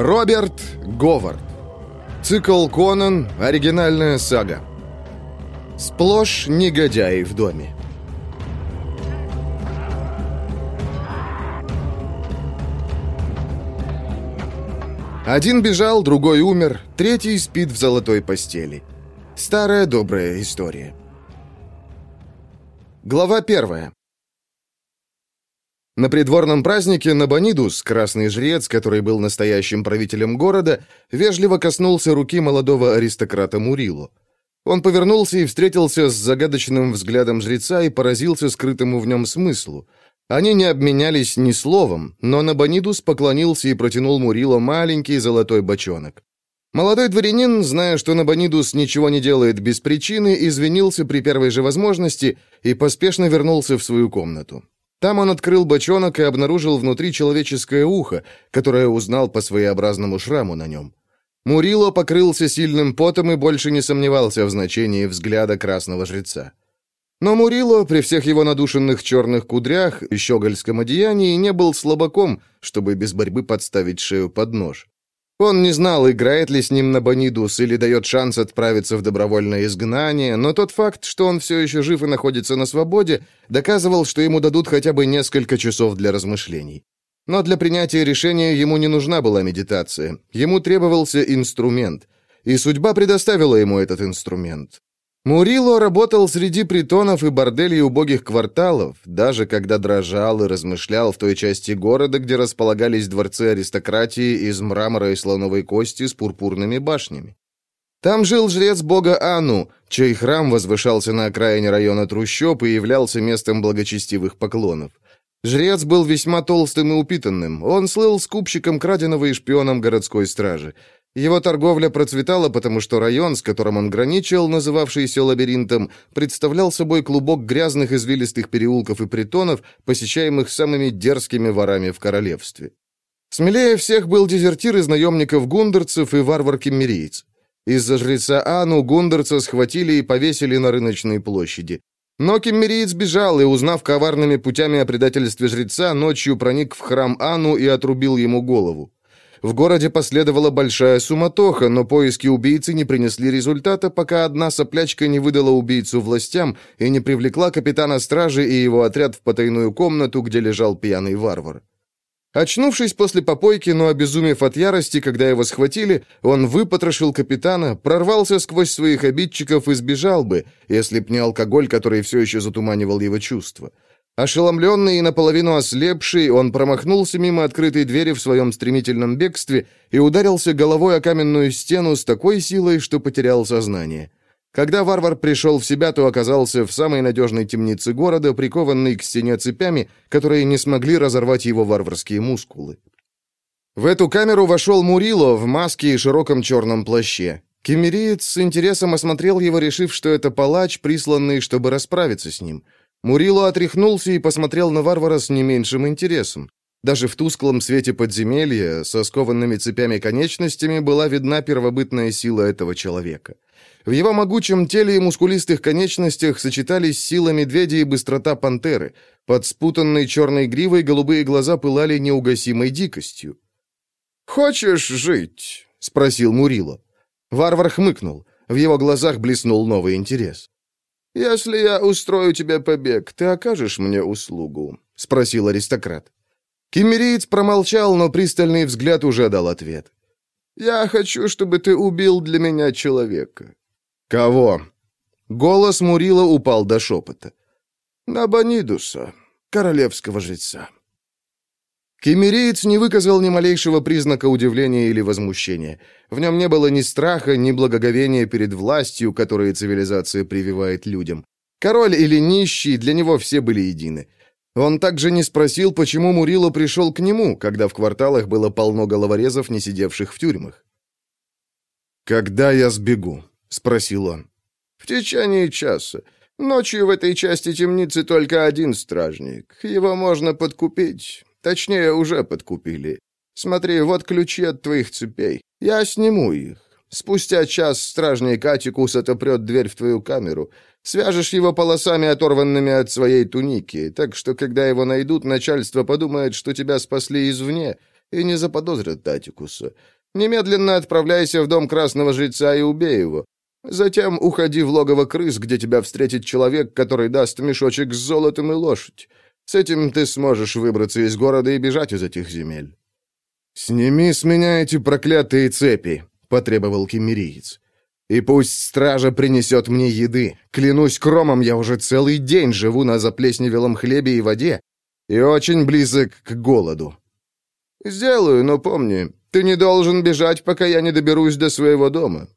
Роберт Говард. Цикл Конан. Оригинальная сага. Сплошь негодяи в доме. Один бежал, другой умер, третий спит в золотой постели. Старая добрая история. Глава первая. На придворном празднике Набонидус, красный жрец, который был настоящим правителем города, вежливо коснулся руки молодого аристократа Мурилу. Он повернулся и встретился с загадочным взглядом жреца и поразился скрытому в нем смыслу. Они не обменялись ни словом, но Набонидус поклонился и протянул Мурило маленький золотой бочонок. Молодой дворянин, зная, что Набонидус ничего не делает без причины, извинился при первой же возможности и поспешно вернулся в свою комнату. Там он открыл бочонок и обнаружил внутри человеческое ухо, которое узнал по своеобразному шраму на нем. Мурило покрылся сильным потом и больше не сомневался в значении взгляда красного жреца. Но Мурило, при всех его надушенных черных кудрях и щегольском одеянии, не был слабаком, чтобы без борьбы подставить шею под нож. Он не знал, играет ли с ним Набонидус или дает шанс отправиться в добровольное изгнание, но тот факт, что он все еще жив и находится на свободе, доказывал, что ему дадут хотя бы несколько часов для размышлений. Но для принятия решения ему не нужна была медитация. Ему требовался инструмент. И судьба предоставила ему этот инструмент. Мурило работал среди притонов и борделей убогих кварталов, даже когда дрожал и размышлял в той части города, где располагались дворцы аристократии из мрамора и слоновой кости с пурпурными башнями. Там жил жрец бога Ану, чей храм возвышался на окраине района трущоб и являлся местом благочестивых поклонов. Жрец был весьма толстым и упитанным. Он слыл скупщиком краденого и шпионом городской стражи. Его торговля процветала, потому что район, с которым он граничил, называвшийся лабиринтом, представлял собой клубок грязных извилистых переулков и притонов, посещаемых самыми дерзкими ворами в королевстве. Смелее всех был дезертир из наемников гундерцев и варвар-кеммерийц. Из-за жреца Ану гундерца схватили и повесили на рыночной площади. Но кеммериец бежал и, узнав коварными путями о предательстве жреца, ночью проник в храм Ану и отрубил ему голову. В городе последовала большая суматоха, но поиски убийцы не принесли результата, пока одна соплячка не выдала убийцу властям и не привлекла капитана стражи и его отряд в потайную комнату, где лежал пьяный варвар. Очнувшись после попойки, но обезумев от ярости, когда его схватили, он выпотрошил капитана, прорвался сквозь своих обидчиков и сбежал бы, если б не алкоголь, который все еще затуманивал его чувства. Ошеломленный и наполовину ослепший, он промахнулся мимо открытой двери в своем стремительном бегстве и ударился головой о каменную стену с такой силой, что потерял сознание. Когда варвар пришел в себя, то оказался в самой надежной темнице города, прикованный к стене цепями, которые не смогли разорвать его варварские мускулы. В эту камеру вошел Мурило в маске и широком черном плаще. Кемериец с интересом осмотрел его, решив, что это палач, присланный, чтобы расправиться с ним — Мурило отряхнулся и посмотрел на варвара с не меньшим интересом. Даже в тусклом свете подземелья, со скованными цепями конечностями, была видна первобытная сила этого человека. В его могучем теле и мускулистых конечностях сочетались сила медведя и быстрота пантеры. Под спутанной черной гривой голубые глаза пылали неугасимой дикостью. «Хочешь жить?» — спросил Мурило. Варвар хмыкнул. В его глазах блеснул новый интерес. «Если я устрою тебе побег, ты окажешь мне услугу?» — спросил аристократ. Кемериец промолчал, но пристальный взгляд уже дал ответ. «Я хочу, чтобы ты убил для меня человека». «Кого?» Голос Мурила упал до шепота. «Набонидуса, королевского жреца». Кемериец не выказал ни малейшего признака удивления или возмущения. В нем не было ни страха, ни благоговения перед властью, которые цивилизация прививает людям. Король или нищий, для него все были едины. Он также не спросил, почему Мурило пришел к нему, когда в кварталах было полно головорезов, не сидевших в тюрьмах. «Когда я сбегу?» — спросил он. «В течение часа. Ночью в этой части темницы только один стражник. Его можно подкупить. Точнее, уже подкупили. Смотри, вот ключи от твоих цепей. Я сниму их. Спустя час стражник Атикус отопрет дверь в твою камеру. Свяжешь его полосами, оторванными от своей туники, так что, когда его найдут, начальство подумает, что тебя спасли извне, и не заподозрят Татикуса. Немедленно отправляйся в дом красного жреца и убей его. Затем уходи в логово крыс, где тебя встретит человек, который даст мешочек с золотом и лошадь. С этим ты сможешь выбраться из города и бежать из этих земель». «Сними с меня эти проклятые цепи», — потребовал кемериец. «И пусть стража принесет мне еды. Клянусь кромом, я уже целый день живу на заплесневелом хлебе и воде и очень близок к голоду». «Сделаю, но помни, ты не должен бежать, пока я не доберусь до своего дома.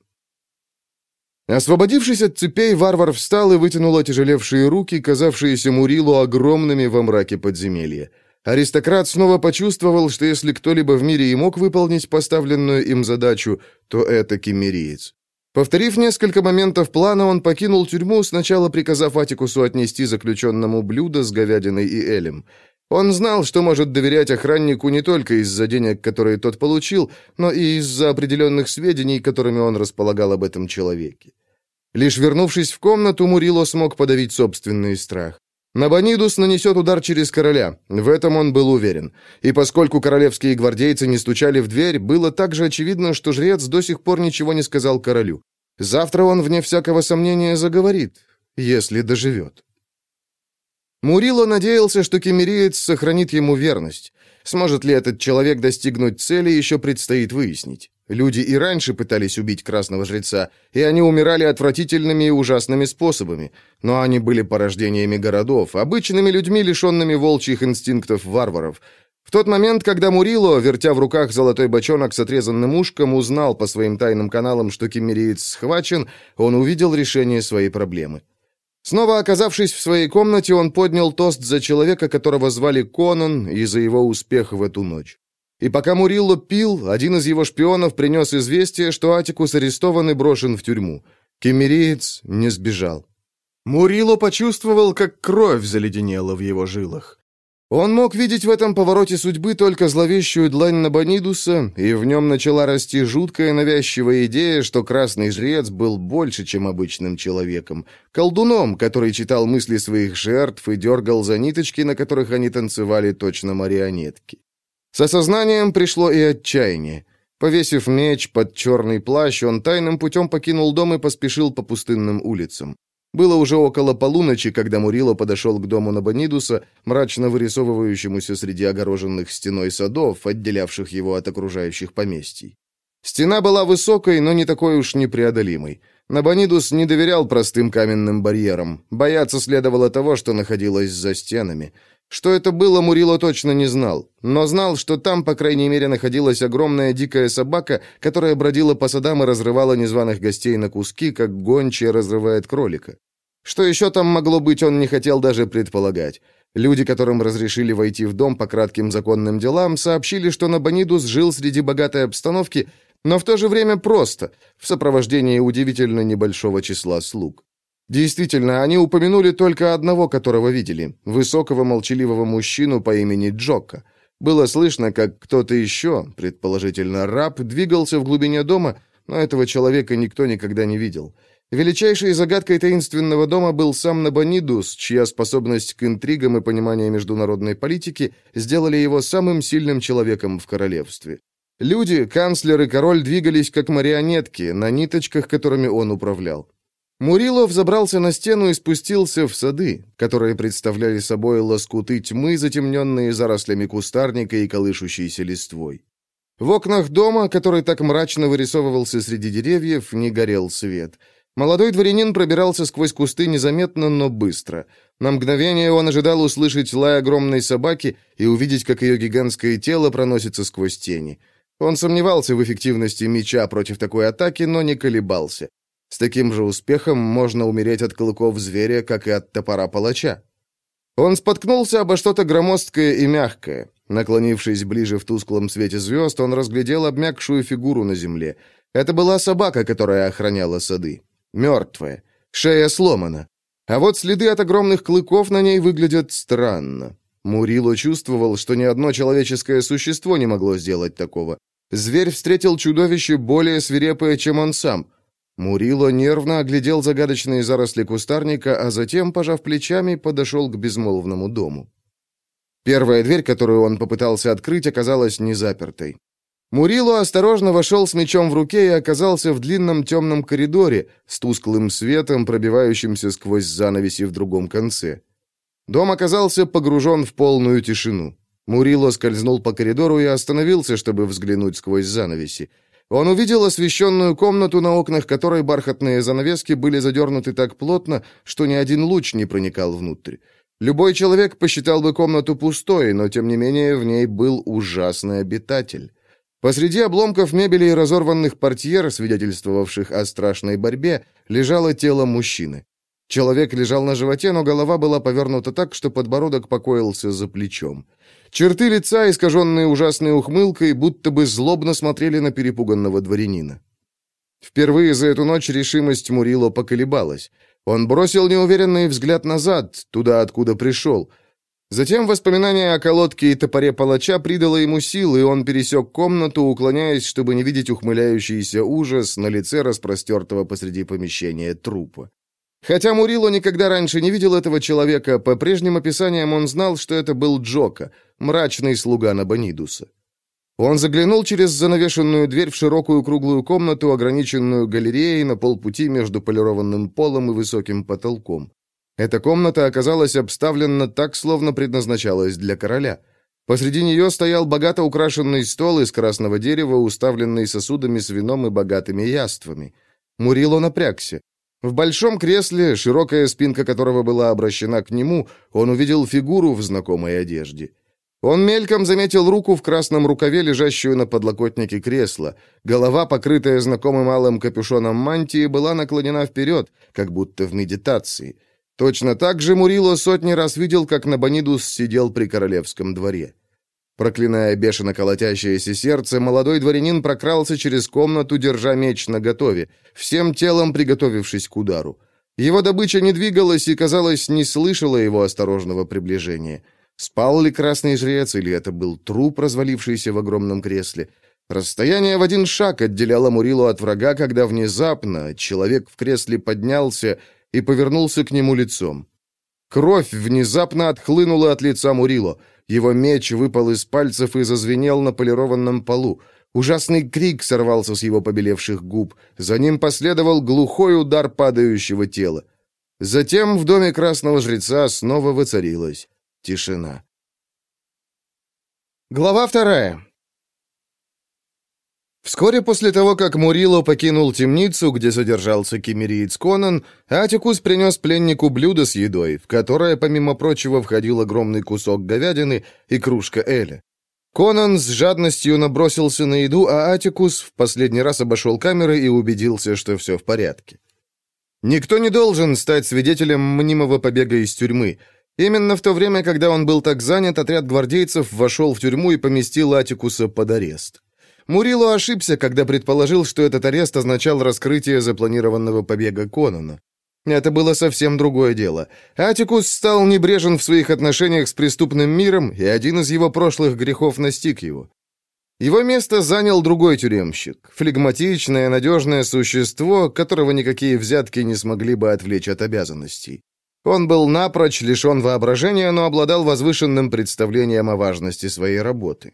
Освободившись от цепей, варвар встал и вытянул отяжелевшие руки, казавшиеся Мурилу огромными во мраке подземелья. Аристократ снова почувствовал, что если кто-либо в мире и мог выполнить поставленную им задачу, то это кемериец. Повторив несколько моментов плана, он покинул тюрьму, сначала приказав Атикусу отнести заключенному блюдо с говядиной и элем. Он знал, что может доверять охраннику не только из-за денег, которые тот получил, но и из-за определенных сведений, которыми он располагал об этом человеке. Лишь вернувшись в комнату, Мурило смог подавить собственный страх. Набонидус нанесет удар через короля, в этом он был уверен. И поскольку королевские гвардейцы не стучали в дверь, было также очевидно, что жрец до сих пор ничего не сказал королю. Завтра он, вне всякого сомнения, заговорит, если доживет. Мурило надеялся, что кемериец сохранит ему верность. Сможет ли этот человек достигнуть цели, еще предстоит выяснить. Люди и раньше пытались убить красного жреца, и они умирали отвратительными и ужасными способами. Но они были порождениями городов, обычными людьми, лишенными волчьих инстинктов варваров. В тот момент, когда Мурило, вертя в руках золотой бочонок с отрезанным ушком, узнал по своим тайным каналам, что кемериец схвачен, он увидел решение своей проблемы. Снова оказавшись в своей комнате, он поднял тост за человека, которого звали Конан, и за его успех в эту ночь. И пока Мурилло пил, один из его шпионов принес известие, что Атикус арестован и брошен в тюрьму. Кемериец не сбежал. Мурило почувствовал, как кровь заледенела в его жилах. Он мог видеть в этом повороте судьбы только зловещую длань Набонидуса, и в нем начала расти жуткая навязчивая идея, что красный жрец был больше, чем обычным человеком, колдуном, который читал мысли своих жертв и дергал за ниточки, на которых они танцевали точно марионетки. С осознанием пришло и отчаяние. Повесив меч под черный плащ, он тайным путем покинул дом и поспешил по пустынным улицам. Было уже около полуночи, когда Мурило подошел к дому Набонидуса, мрачно вырисовывающемуся среди огороженных стеной садов, отделявших его от окружающих поместий. Стена была высокой, но не такой уж непреодолимой. Набонидус не доверял простым каменным барьерам. Бояться следовало того, что находилось за стенами. Что это было, Мурило точно не знал, но знал, что там, по крайней мере, находилась огромная дикая собака, которая бродила по садам и разрывала незваных гостей на куски, как гончая разрывает кролика. Что еще там могло быть, он не хотел даже предполагать. Люди, которым разрешили войти в дом по кратким законным делам, сообщили, что Набонидус жил среди богатой обстановки, но в то же время просто, в сопровождении удивительно небольшого числа слуг. Действительно, они упомянули только одного, которого видели, высокого молчаливого мужчину по имени Джокка. Было слышно, как кто-то еще, предположительно раб, двигался в глубине дома, но этого человека никто никогда не видел. Величайшей загадкой таинственного дома был сам Набонидус, чья способность к интригам и понимание международной политики сделали его самым сильным человеком в королевстве. Люди, канцлер и король двигались как марионетки, на ниточках, которыми он управлял. Мурилов забрался на стену и спустился в сады, которые представляли собой лоскуты тьмы, затемненные зарослями кустарника и колышущейся листвой. В окнах дома, который так мрачно вырисовывался среди деревьев, не горел свет — Молодой дворянин пробирался сквозь кусты незаметно, но быстро. На мгновение он ожидал услышать лай огромной собаки и увидеть, как ее гигантское тело проносится сквозь тени. Он сомневался в эффективности меча против такой атаки, но не колебался. С таким же успехом можно умереть от клыков зверя, как и от топора палача. Он споткнулся обо что-то громоздкое и мягкое. Наклонившись ближе в тусклом свете звезд, он разглядел обмякшую фигуру на земле. Это была собака, которая охраняла сады. Мертвая. Шея сломана. А вот следы от огромных клыков на ней выглядят странно. Мурило чувствовал, что ни одно человеческое существо не могло сделать такого. Зверь встретил чудовище более свирепое, чем он сам. Мурило нервно оглядел загадочные заросли кустарника, а затем, пожав плечами, подошел к безмолвному дому. Первая дверь, которую он попытался открыть, оказалась не запертой. Мурило осторожно вошел с мечом в руке и оказался в длинном темном коридоре с тусклым светом, пробивающимся сквозь занавеси в другом конце. Дом оказался погружен в полную тишину. Мурило скользнул по коридору и остановился, чтобы взглянуть сквозь занавеси. Он увидел освещенную комнату, на окнах которой бархатные занавески были задернуты так плотно, что ни один луч не проникал внутрь. Любой человек посчитал бы комнату пустой, но, тем не менее, в ней был ужасный обитатель. Посреди обломков мебели и разорванных портьер, свидетельствовавших о страшной борьбе, лежало тело мужчины. Человек лежал на животе, но голова была повернута так, что подбородок покоился за плечом. Черты лица, искаженные ужасной ухмылкой, будто бы злобно смотрели на перепуганного дворянина. Впервые за эту ночь решимость Мурило поколебалась. Он бросил неуверенный взгляд назад, туда, откуда пришел, Затем воспоминание о колодке и топоре палача придало ему сил, и он пересек комнату, уклоняясь, чтобы не видеть ухмыляющийся ужас на лице распростертого посреди помещения трупа. Хотя Мурило никогда раньше не видел этого человека, по прежним описаниям он знал, что это был Джока, мрачный слуга Набонидуса. Он заглянул через занавешенную дверь в широкую круглую комнату, ограниченную галереей на полпути между полированным полом и высоким потолком. Эта комната оказалась обставлена так, словно предназначалась для короля. Посреди нее стоял богато украшенный стол из красного дерева, уставленный сосудами с вином и богатыми яствами. Мурило напрягся. В большом кресле, широкая спинка которого была обращена к нему, он увидел фигуру в знакомой одежде. Он мельком заметил руку в красном рукаве, лежащую на подлокотнике кресла. Голова, покрытая знакомым алым капюшоном мантии, была наклонена вперед, как будто в медитации. Точно так же Мурило сотни раз видел, как Набонидус сидел при королевском дворе. Проклиная бешено колотящееся сердце, молодой дворянин прокрался через комнату, держа меч наготове, всем телом приготовившись к удару. Его добыча не двигалась и, казалось, не слышала его осторожного приближения. Спал ли красный жрец, или это был труп, развалившийся в огромном кресле? Расстояние в один шаг отделяло Мурилу от врага, когда внезапно человек в кресле поднялся и повернулся к нему лицом. Кровь внезапно отхлынула от лица Мурило. Его меч выпал из пальцев и зазвенел на полированном полу. Ужасный крик сорвался с его побелевших губ. За ним последовал глухой удар падающего тела. Затем в доме красного жреца снова воцарилась тишина. Глава вторая. Вскоре после того, как Мурило покинул темницу, где содержался кемериец Конан, Атикус принес пленнику блюдо с едой, в которое, помимо прочего, входил огромный кусок говядины и кружка Эля. Конан с жадностью набросился на еду, а Атикус в последний раз обошел камеры и убедился, что все в порядке. Никто не должен стать свидетелем мнимого побега из тюрьмы. Именно в то время, когда он был так занят, отряд гвардейцев вошел в тюрьму и поместил Атикуса под арест. Мурило ошибся, когда предположил, что этот арест означал раскрытие запланированного побега Конона. Это было совсем другое дело. Атикус стал небрежен в своих отношениях с преступным миром, и один из его прошлых грехов настиг его. Его место занял другой тюремщик, флегматичное, надежное существо, которого никакие взятки не смогли бы отвлечь от обязанностей. Он был напрочь лишен воображения, но обладал возвышенным представлением о важности своей работы.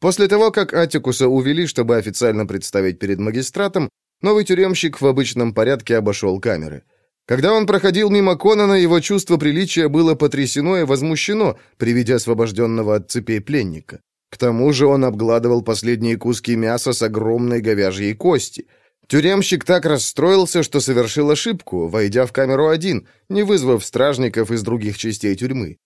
После того, как Атикуса увели, чтобы официально представить перед магистратом, новый тюремщик в обычном порядке обошел камеры. Когда он проходил мимо Конана, его чувство приличия было потрясено и возмущено при виде освобожденного от цепей пленника. К тому же он обгладывал последние куски мяса с огромной говяжьей кости. Тюремщик так расстроился, что совершил ошибку, войдя в камеру один, не вызвав стражников из других частей тюрьмы.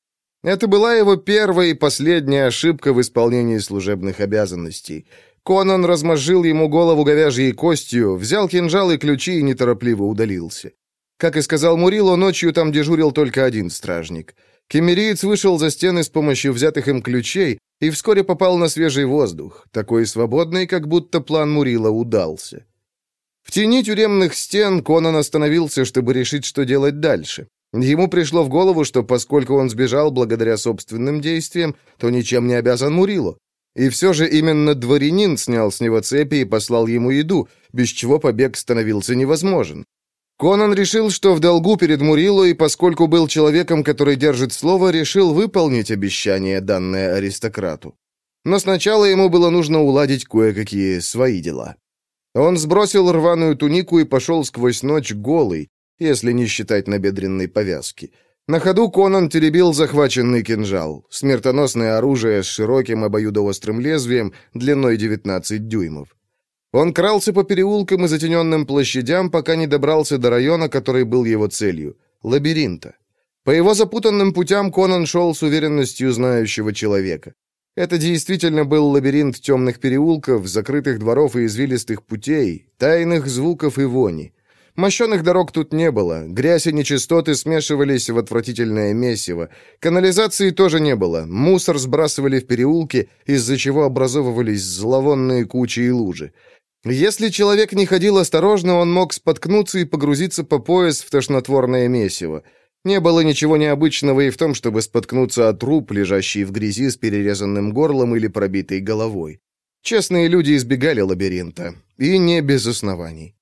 Это была его первая и последняя ошибка в исполнении служебных обязанностей. Конан размозжил ему голову говяжьей костью, взял кинжал и ключи и неторопливо удалился. Как и сказал Мурило, ночью там дежурил только один стражник. Кемериец вышел за стены с помощью взятых им ключей и вскоре попал на свежий воздух, такой свободный, как будто план Мурила удался. В тени тюремных стен Конан остановился, чтобы решить, что делать дальше. Ему пришло в голову, что поскольку он сбежал благодаря собственным действиям, то ничем не обязан Мурилу. И все же именно дворянин снял с него цепи и послал ему еду, без чего побег становился невозможен. Конан решил, что в долгу перед Мурило, и поскольку был человеком, который держит слово, решил выполнить обещание, данное аристократу. Но сначала ему было нужно уладить кое-какие свои дела. Он сбросил рваную тунику и пошел сквозь ночь голый, если не считать набедренной повязки. На ходу Конан теребил захваченный кинжал, смертоносное оружие с широким обоюдоострым лезвием длиной 19 дюймов. Он крался по переулкам и затененным площадям, пока не добрался до района, который был его целью — лабиринта. По его запутанным путям Конан шел с уверенностью знающего человека. Это действительно был лабиринт темных переулков, закрытых дворов и извилистых путей, тайных звуков и вони. Мощенных дорог тут не было, грязь и нечистоты смешивались в отвратительное месиво. Канализации тоже не было, мусор сбрасывали в переулки, из-за чего образовывались зловонные кучи и лужи. Если человек не ходил осторожно, он мог споткнуться и погрузиться по пояс в тошнотворное месиво. Не было ничего необычного и в том, чтобы споткнуться от труп, лежащий в грязи с перерезанным горлом или пробитой головой. Честные люди избегали лабиринта. И не без оснований.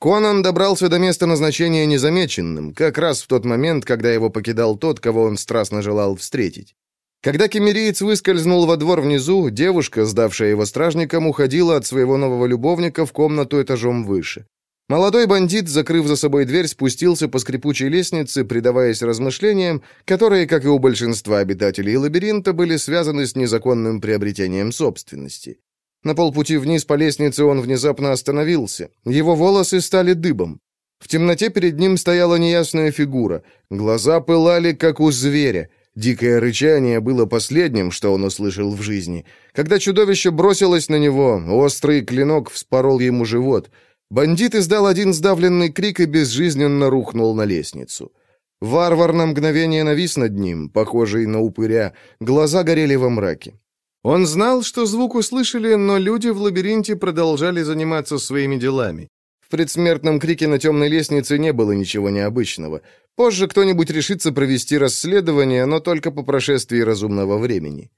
Конан добрался до места назначения незамеченным, как раз в тот момент, когда его покидал тот, кого он страстно желал встретить. Когда кемериец выскользнул во двор внизу, девушка, сдавшая его стражникам, уходила от своего нового любовника в комнату этажом выше. Молодой бандит, закрыв за собой дверь, спустился по скрипучей лестнице, предаваясь размышлениям, которые, как и у большинства обитателей лабиринта, были связаны с незаконным приобретением собственности. На полпути вниз по лестнице он внезапно остановился. Его волосы стали дыбом. В темноте перед ним стояла неясная фигура. Глаза пылали, как у зверя. Дикое рычание было последним, что он услышал в жизни. Когда чудовище бросилось на него, острый клинок вспорол ему живот. Бандит издал один сдавленный крик и безжизненно рухнул на лестницу. Варвар на мгновение навис над ним, похожий на упыря, глаза горели во мраке. Он знал, что звук услышали, но люди в лабиринте продолжали заниматься своими делами. В предсмертном крике на темной лестнице не было ничего необычного. Позже кто-нибудь решится провести расследование, но только по прошествии разумного времени.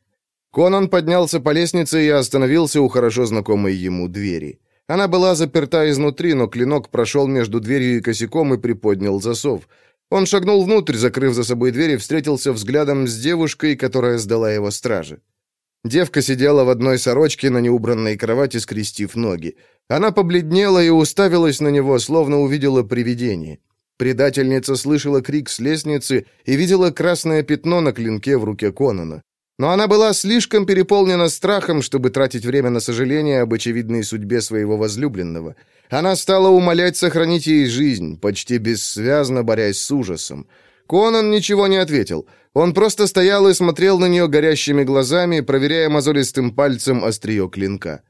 Конан поднялся по лестнице и остановился у хорошо знакомой ему двери. Она была заперта изнутри, но клинок прошел между дверью и косяком и приподнял засов. Он шагнул внутрь, закрыв за собой дверь, и встретился взглядом с девушкой, которая сдала его страже. Девка сидела в одной сорочке на неубранной кровати, скрестив ноги. Она побледнела и уставилась на него, словно увидела привидение. Предательница слышала крик с лестницы и видела красное пятно на клинке в руке Конона. Но она была слишком переполнена страхом, чтобы тратить время на сожаление об очевидной судьбе своего возлюбленного. Она стала умолять сохранить ей жизнь, почти бессвязно борясь с ужасом. Конан ничего не ответил. Он просто стоял и смотрел на нее горящими глазами, проверяя мозолистым пальцем острие клинка.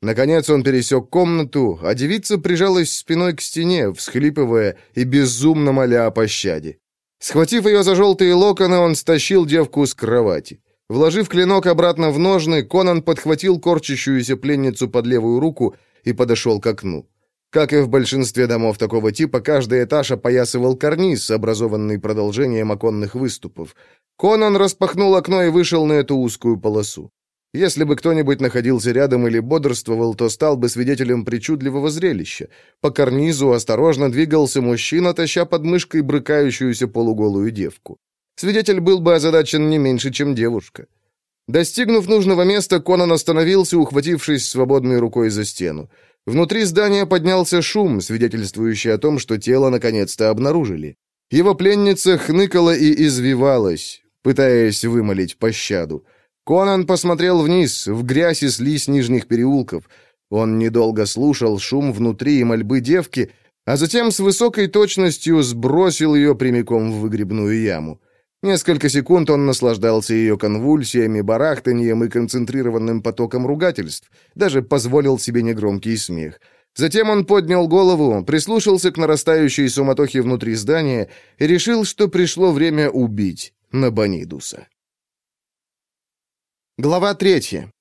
Наконец он пересек комнату, а девица прижалась спиной к стене, всхлипывая и безумно моля о пощаде. Схватив ее за желтые локоны, он стащил девку с кровати. Вложив клинок обратно в ножны, Конан подхватил корчащуюся пленницу под левую руку и подошел к окну. Как и в большинстве домов такого типа, каждый этаж опоясывал карниз, образованный продолжением оконных выступов. Конан распахнул окно и вышел на эту узкую полосу. Если бы кто-нибудь находился рядом или бодрствовал, то стал бы свидетелем причудливого зрелища. По карнизу осторожно двигался мужчина, таща под мышкой брыкающуюся полуголую девку. Свидетель был бы озадачен не меньше, чем девушка. Достигнув нужного места, Конан остановился, ухватившись свободной рукой за стену. Внутри здания поднялся шум, свидетельствующий о том, что тело наконец-то обнаружили. Его пленница хныкала и извивалась, пытаясь вымолить пощаду. Конан посмотрел вниз, в грязь и слизь нижних переулков. Он недолго слушал шум внутри и мольбы девки, а затем с высокой точностью сбросил ее прямиком в выгребную яму. Несколько секунд он наслаждался ее конвульсиями, барахтаньем и концентрированным потоком ругательств, даже позволил себе негромкий смех. Затем он поднял голову, прислушался к нарастающей суматохе внутри здания и решил, что пришло время убить Набонидуса. Глава третья.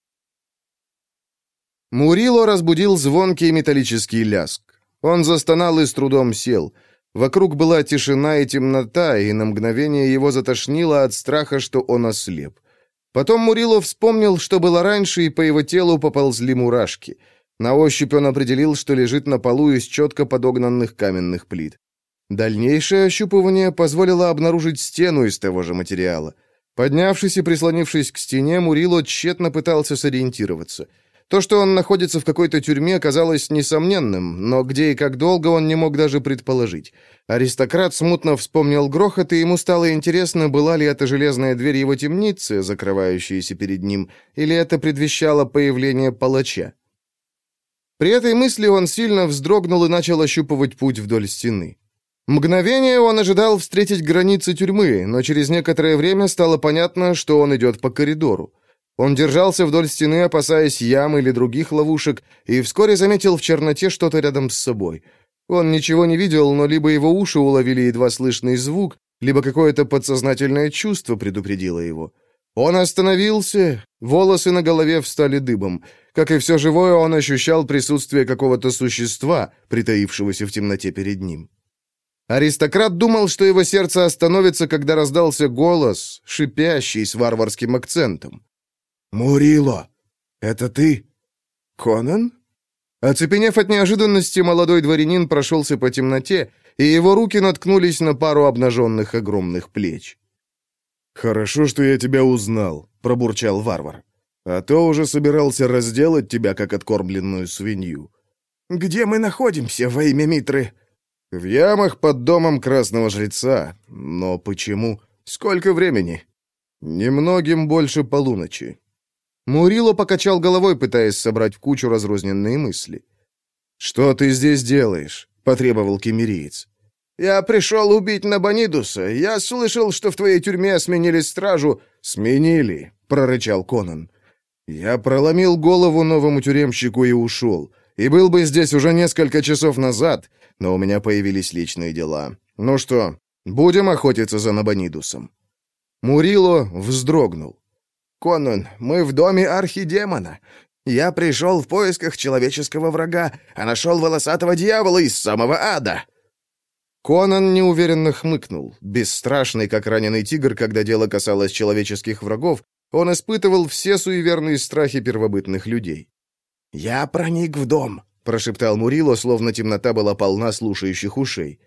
Мурило разбудил звонкий металлический ляск. Он застонал и с трудом сел — Вокруг была тишина и темнота, и на мгновение его затошнило от страха, что он ослеп. Потом Мурилов вспомнил, что было раньше, и по его телу поползли мурашки. На ощупь он определил, что лежит на полу из четко подогнанных каменных плит. Дальнейшее ощупывание позволило обнаружить стену из того же материала. Поднявшись и прислонившись к стене, Мурило тщетно пытался сориентироваться. То, что он находится в какой-то тюрьме, казалось несомненным, но где и как долго он не мог даже предположить. Аристократ смутно вспомнил грохот, и ему стало интересно, была ли это железная дверь его темницы, закрывающаяся перед ним, или это предвещало появление палача. При этой мысли он сильно вздрогнул и начал ощупывать путь вдоль стены. Мгновение он ожидал встретить границы тюрьмы, но через некоторое время стало понятно, что он идет по коридору. Он держался вдоль стены, опасаясь ям или других ловушек, и вскоре заметил в черноте что-то рядом с собой. Он ничего не видел, но либо его уши уловили едва слышный звук, либо какое-то подсознательное чувство предупредило его. Он остановился, волосы на голове встали дыбом. Как и все живое, он ощущал присутствие какого-то существа, притаившегося в темноте перед ним. Аристократ думал, что его сердце остановится, когда раздался голос, шипящий с варварским акцентом. «Мурило, это ты?» «Конан?» Оцепенев от неожиданности, молодой дворянин прошелся по темноте, и его руки наткнулись на пару обнаженных огромных плеч. «Хорошо, что я тебя узнал», — пробурчал варвар. «А то уже собирался разделать тебя, как откормленную свинью». «Где мы находимся во имя Митры?» «В ямах под домом Красного Жреца. Но почему? Сколько времени?» «Немногим больше полуночи». Мурило покачал головой, пытаясь собрать в кучу разрозненные мысли. «Что ты здесь делаешь?» — потребовал кемериец. «Я пришел убить Набонидуса. Я слышал, что в твоей тюрьме сменили стражу». «Сменили», — прорычал Конан. «Я проломил голову новому тюремщику и ушел. И был бы здесь уже несколько часов назад, но у меня появились личные дела. Ну что, будем охотиться за Набонидусом?» Мурило вздрогнул. «Конун, мы в доме архидемона. Я пришел в поисках человеческого врага, а нашел волосатого дьявола из самого ада». Конан неуверенно хмыкнул. Бесстрашный, как раненый тигр, когда дело касалось человеческих врагов, он испытывал все суеверные страхи первобытных людей. «Я проник в дом», — прошептал Мурило, словно темнота была полна слушающих ушей.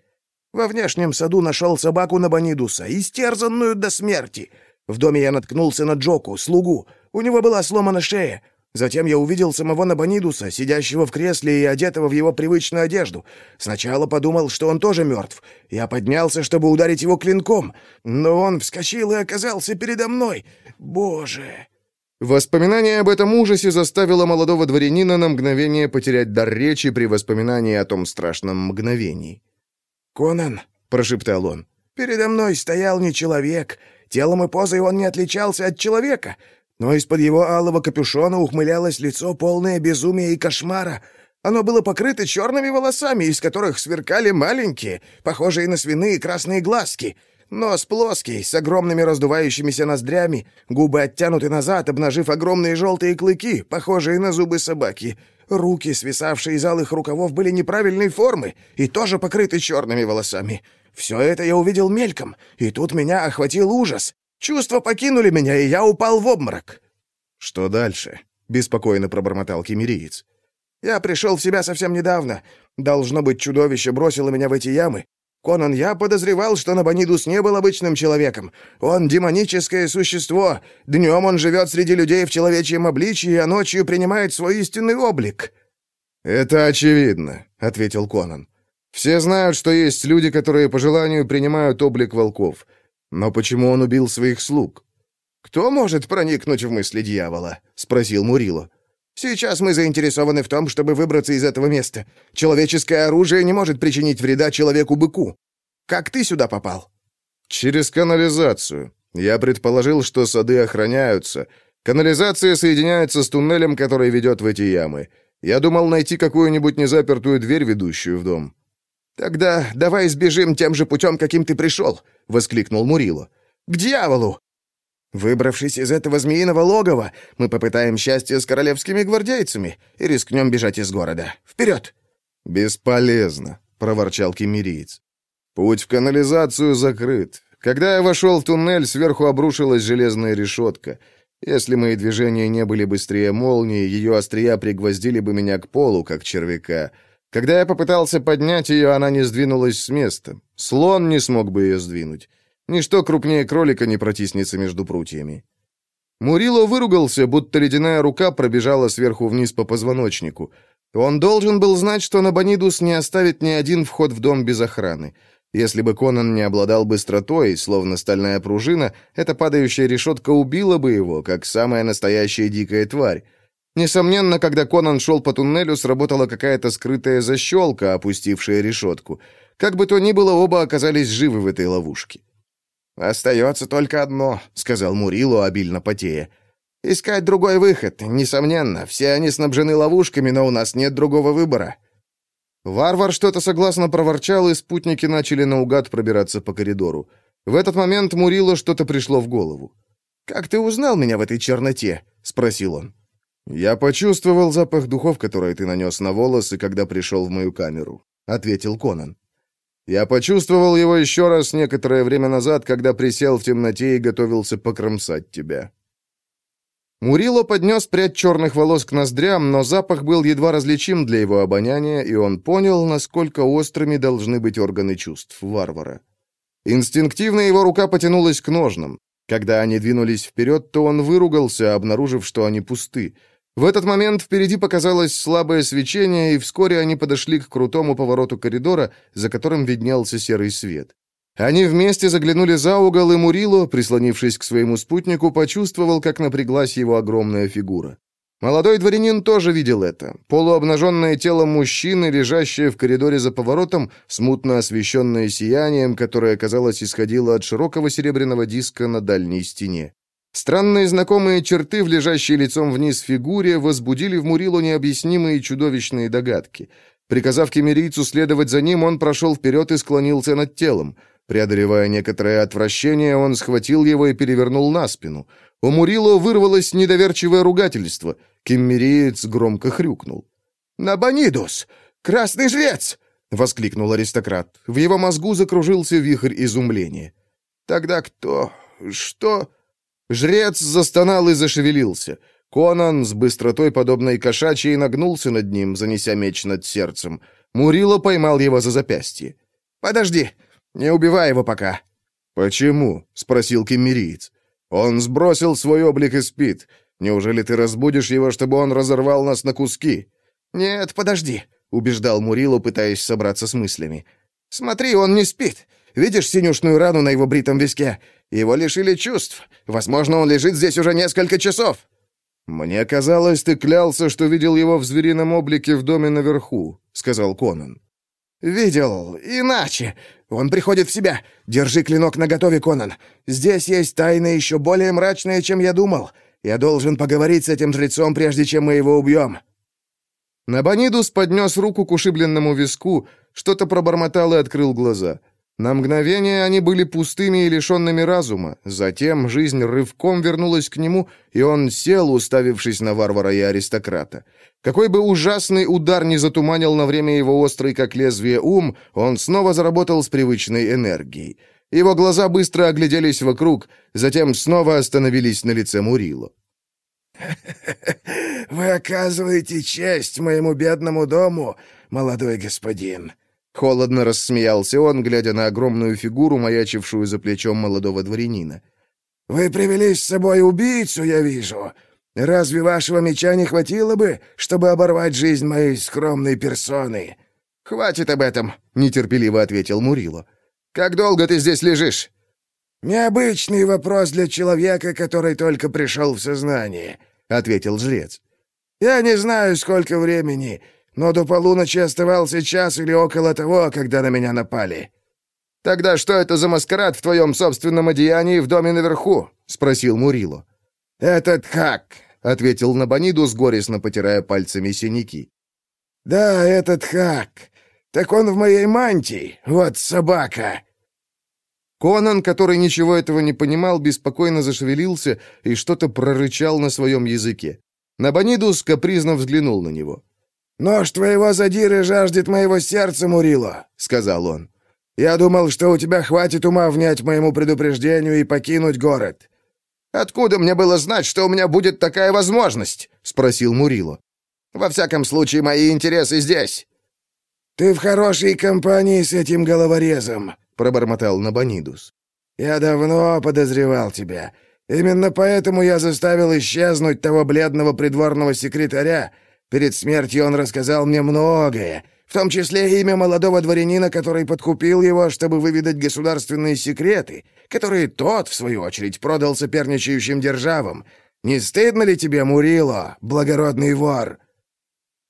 «Во внешнем саду нашел собаку Набонидуса, истерзанную до смерти. В доме я наткнулся на Джоку, слугу. У него была сломана шея. Затем я увидел самого Набонидуса, сидящего в кресле и одетого в его привычную одежду. Сначала подумал, что он тоже мертв. Я поднялся, чтобы ударить его клинком, но он вскочил и оказался передо мной. Боже!» Воспоминание об этом ужасе заставило молодого дворянина на мгновение потерять дар речи при воспоминании о том страшном мгновении. «Конан», — прошептал он, — «передо мной стоял не человек, Телом и позой он не отличался от человека, но из-под его алого капюшона ухмылялось лицо, полное безумия и кошмара. Оно было покрыто черными волосами, из которых сверкали маленькие, похожие на свиные красные глазки. Нос плоский, с огромными раздувающимися ноздрями, губы оттянуты назад, обнажив огромные желтые клыки, похожие на зубы собаки. Руки, свисавшие из алых рукавов, были неправильной формы и тоже покрыты черными волосами. Все это я увидел мельком, и тут меня охватил ужас. Чувства покинули меня, и я упал в обморок». «Что дальше?» — беспокойно пробормотал кемериец. «Я пришел в себя совсем недавно. Должно быть, чудовище бросило меня в эти ямы. Конан, я подозревал, что Набонидус не был обычным человеком. Он демоническое существо. Днем он живет среди людей в человечьем обличии, а ночью принимает свой истинный облик». «Это очевидно», — ответил Конан. Все знают, что есть люди, которые по желанию принимают облик волков. Но почему он убил своих слуг? «Кто может проникнуть в мысли дьявола?» — спросил Мурило. «Сейчас мы заинтересованы в том, чтобы выбраться из этого места. Человеческое оружие не может причинить вреда человеку-быку. Как ты сюда попал?» «Через канализацию. Я предположил, что сады охраняются. Канализация соединяется с туннелем, который ведет в эти ямы. Я думал найти какую-нибудь незапертую дверь, ведущую в дом. «Тогда давай сбежим тем же путем, каким ты пришел», — воскликнул Мурило. «К дьяволу!» Выбравшись из этого змеиного логова, мы попытаем счастье с королевскими гвардейцами и рискнем бежать из города. Вперед!» «Бесполезно», — проворчал кемериец. «Путь в канализацию закрыт. Когда я вошел в туннель, сверху обрушилась железная решетка. Если мои движения не были быстрее молнии, ее острия пригвоздили бы меня к полу, как червяка. Когда я попытался поднять ее, она не сдвинулась с места. Слон не смог бы ее сдвинуть. Ничто крупнее кролика не протиснется между прутьями. Мурило выругался, будто ледяная рука пробежала сверху вниз по позвоночнику. Он должен был знать, что Набонидус не оставит ни один вход в дом без охраны. Если бы Конан не обладал быстротой, словно стальная пружина, эта падающая решетка убила бы его, как самая настоящая дикая тварь. Несомненно, когда Конан шел по туннелю, сработала какая-то скрытая защелка, опустившая решетку. Как бы то ни было, оба оказались живы в этой ловушке. «Остается только одно», — сказал Мурило, обильно потея. «Искать другой выход, несомненно. Все они снабжены ловушками, но у нас нет другого выбора». Варвар что-то согласно проворчал, и спутники начали наугад пробираться по коридору. В этот момент Мурило что-то пришло в голову. «Как ты узнал меня в этой черноте?» — спросил он. «Я почувствовал запах духов, которые ты нанес на волосы, когда пришел в мою камеру», — ответил Конан. «Я почувствовал его еще раз некоторое время назад, когда присел в темноте и готовился покромсать тебя». Мурило поднес прядь черных волос к ноздрям, но запах был едва различим для его обоняния, и он понял, насколько острыми должны быть органы чувств варвара. Инстинктивно его рука потянулась к ножнам. Когда они двинулись вперед, то он выругался, обнаружив, что они пусты. В этот момент впереди показалось слабое свечение, и вскоре они подошли к крутому повороту коридора, за которым виднелся серый свет. Они вместе заглянули за угол, и Мурило, прислонившись к своему спутнику, почувствовал, как напряглась его огромная фигура. Молодой дворянин тоже видел это. Полуобнаженное тело мужчины, лежащее в коридоре за поворотом, смутно освещенное сиянием, которое, казалось, исходило от широкого серебряного диска на дальней стене. Странные знакомые черты в лежащей лицом вниз фигуре возбудили в Мурило необъяснимые чудовищные догадки. Приказав кемерийцу следовать за ним, он прошел вперед и склонился над телом — Преодолевая некоторое отвращение, он схватил его и перевернул на спину. У Мурило вырвалось недоверчивое ругательство. Киммериец громко хрюкнул. «Набонидус! Красный жрец!» — воскликнул аристократ. В его мозгу закружился вихрь изумления. «Тогда кто? Что?» Жрец застонал и зашевелился. Конан с быстротой, подобной кошачьей, нагнулся над ним, занеся меч над сердцем. Мурило поймал его за запястье. «Подожди! Не убивай его пока». «Почему?» — спросил кемериец. «Он сбросил свой облик и спит. Неужели ты разбудишь его, чтобы он разорвал нас на куски?» «Нет, подожди», — убеждал Мурило, пытаясь собраться с мыслями. «Смотри, он не спит. Видишь синюшную рану на его бритом виске? Его лишили чувств. Возможно, он лежит здесь уже несколько часов». «Мне казалось, ты клялся, что видел его в зверином облике в доме наверху», — сказал Конан. «Видел. Иначе. Он приходит в себя. Держи клинок наготове, Конан. Здесь есть тайна еще более мрачная, чем я думал. Я должен поговорить с этим жрецом, прежде чем мы его убьем». Набонидус поднес руку к ушибленному виску, что-то пробормотал и открыл глаза. На мгновение они были пустыми и лишенными разума. Затем жизнь рывком вернулась к нему, и он сел, уставившись на варвара и аристократа. Какой бы ужасный удар не затуманил на время его острый, как лезвие, ум, он снова заработал с привычной энергией. Его глаза быстро огляделись вокруг, затем снова остановились на лице Мурило. «Вы оказываете честь моему бедному дому, молодой господин», Холодно рассмеялся он, глядя на огромную фигуру, маячившую за плечом молодого дворянина. «Вы привели с собой убийцу, я вижу. Разве вашего меча не хватило бы, чтобы оборвать жизнь моей скромной персоны?» «Хватит об этом», — нетерпеливо ответил Мурило. «Как долго ты здесь лежишь?» «Необычный вопрос для человека, который только пришел в сознание», — ответил жрец. «Я не знаю, сколько времени, но до полуночи оставался час или около того, когда на меня напали». «Тогда что это за маскарад в твоем собственном одеянии в доме наверху?» — спросил Мурило. «Этот хак», — ответил Набонидус, горестно потирая пальцами синяки. «Да, этот хак. Так он в моей мантии. Вот собака». Конан, который ничего этого не понимал, беспокойно зашевелился и что-то прорычал на своем языке. Набонидус капризно взглянул на него. «Нож твоего задиры жаждет моего сердца, Мурило», — сказал он. «Я думал, что у тебя хватит ума внять моему предупреждению и покинуть город». «Откуда мне было знать, что у меня будет такая возможность?» — спросил Мурило. «Во всяком случае, мои интересы здесь». «Ты в хорошей компании с этим головорезом», — пробормотал Набонидус. «Я давно подозревал тебя. Именно поэтому я заставил исчезнуть того бледного придворного секретаря. Перед смертью он рассказал мне многое, в том числе имя молодого дворянина, который подкупил его, чтобы выведать государственные секреты, которые тот, в свою очередь, продал соперничающим державам. Не стыдно ли тебе, Мурило, благородный вор?»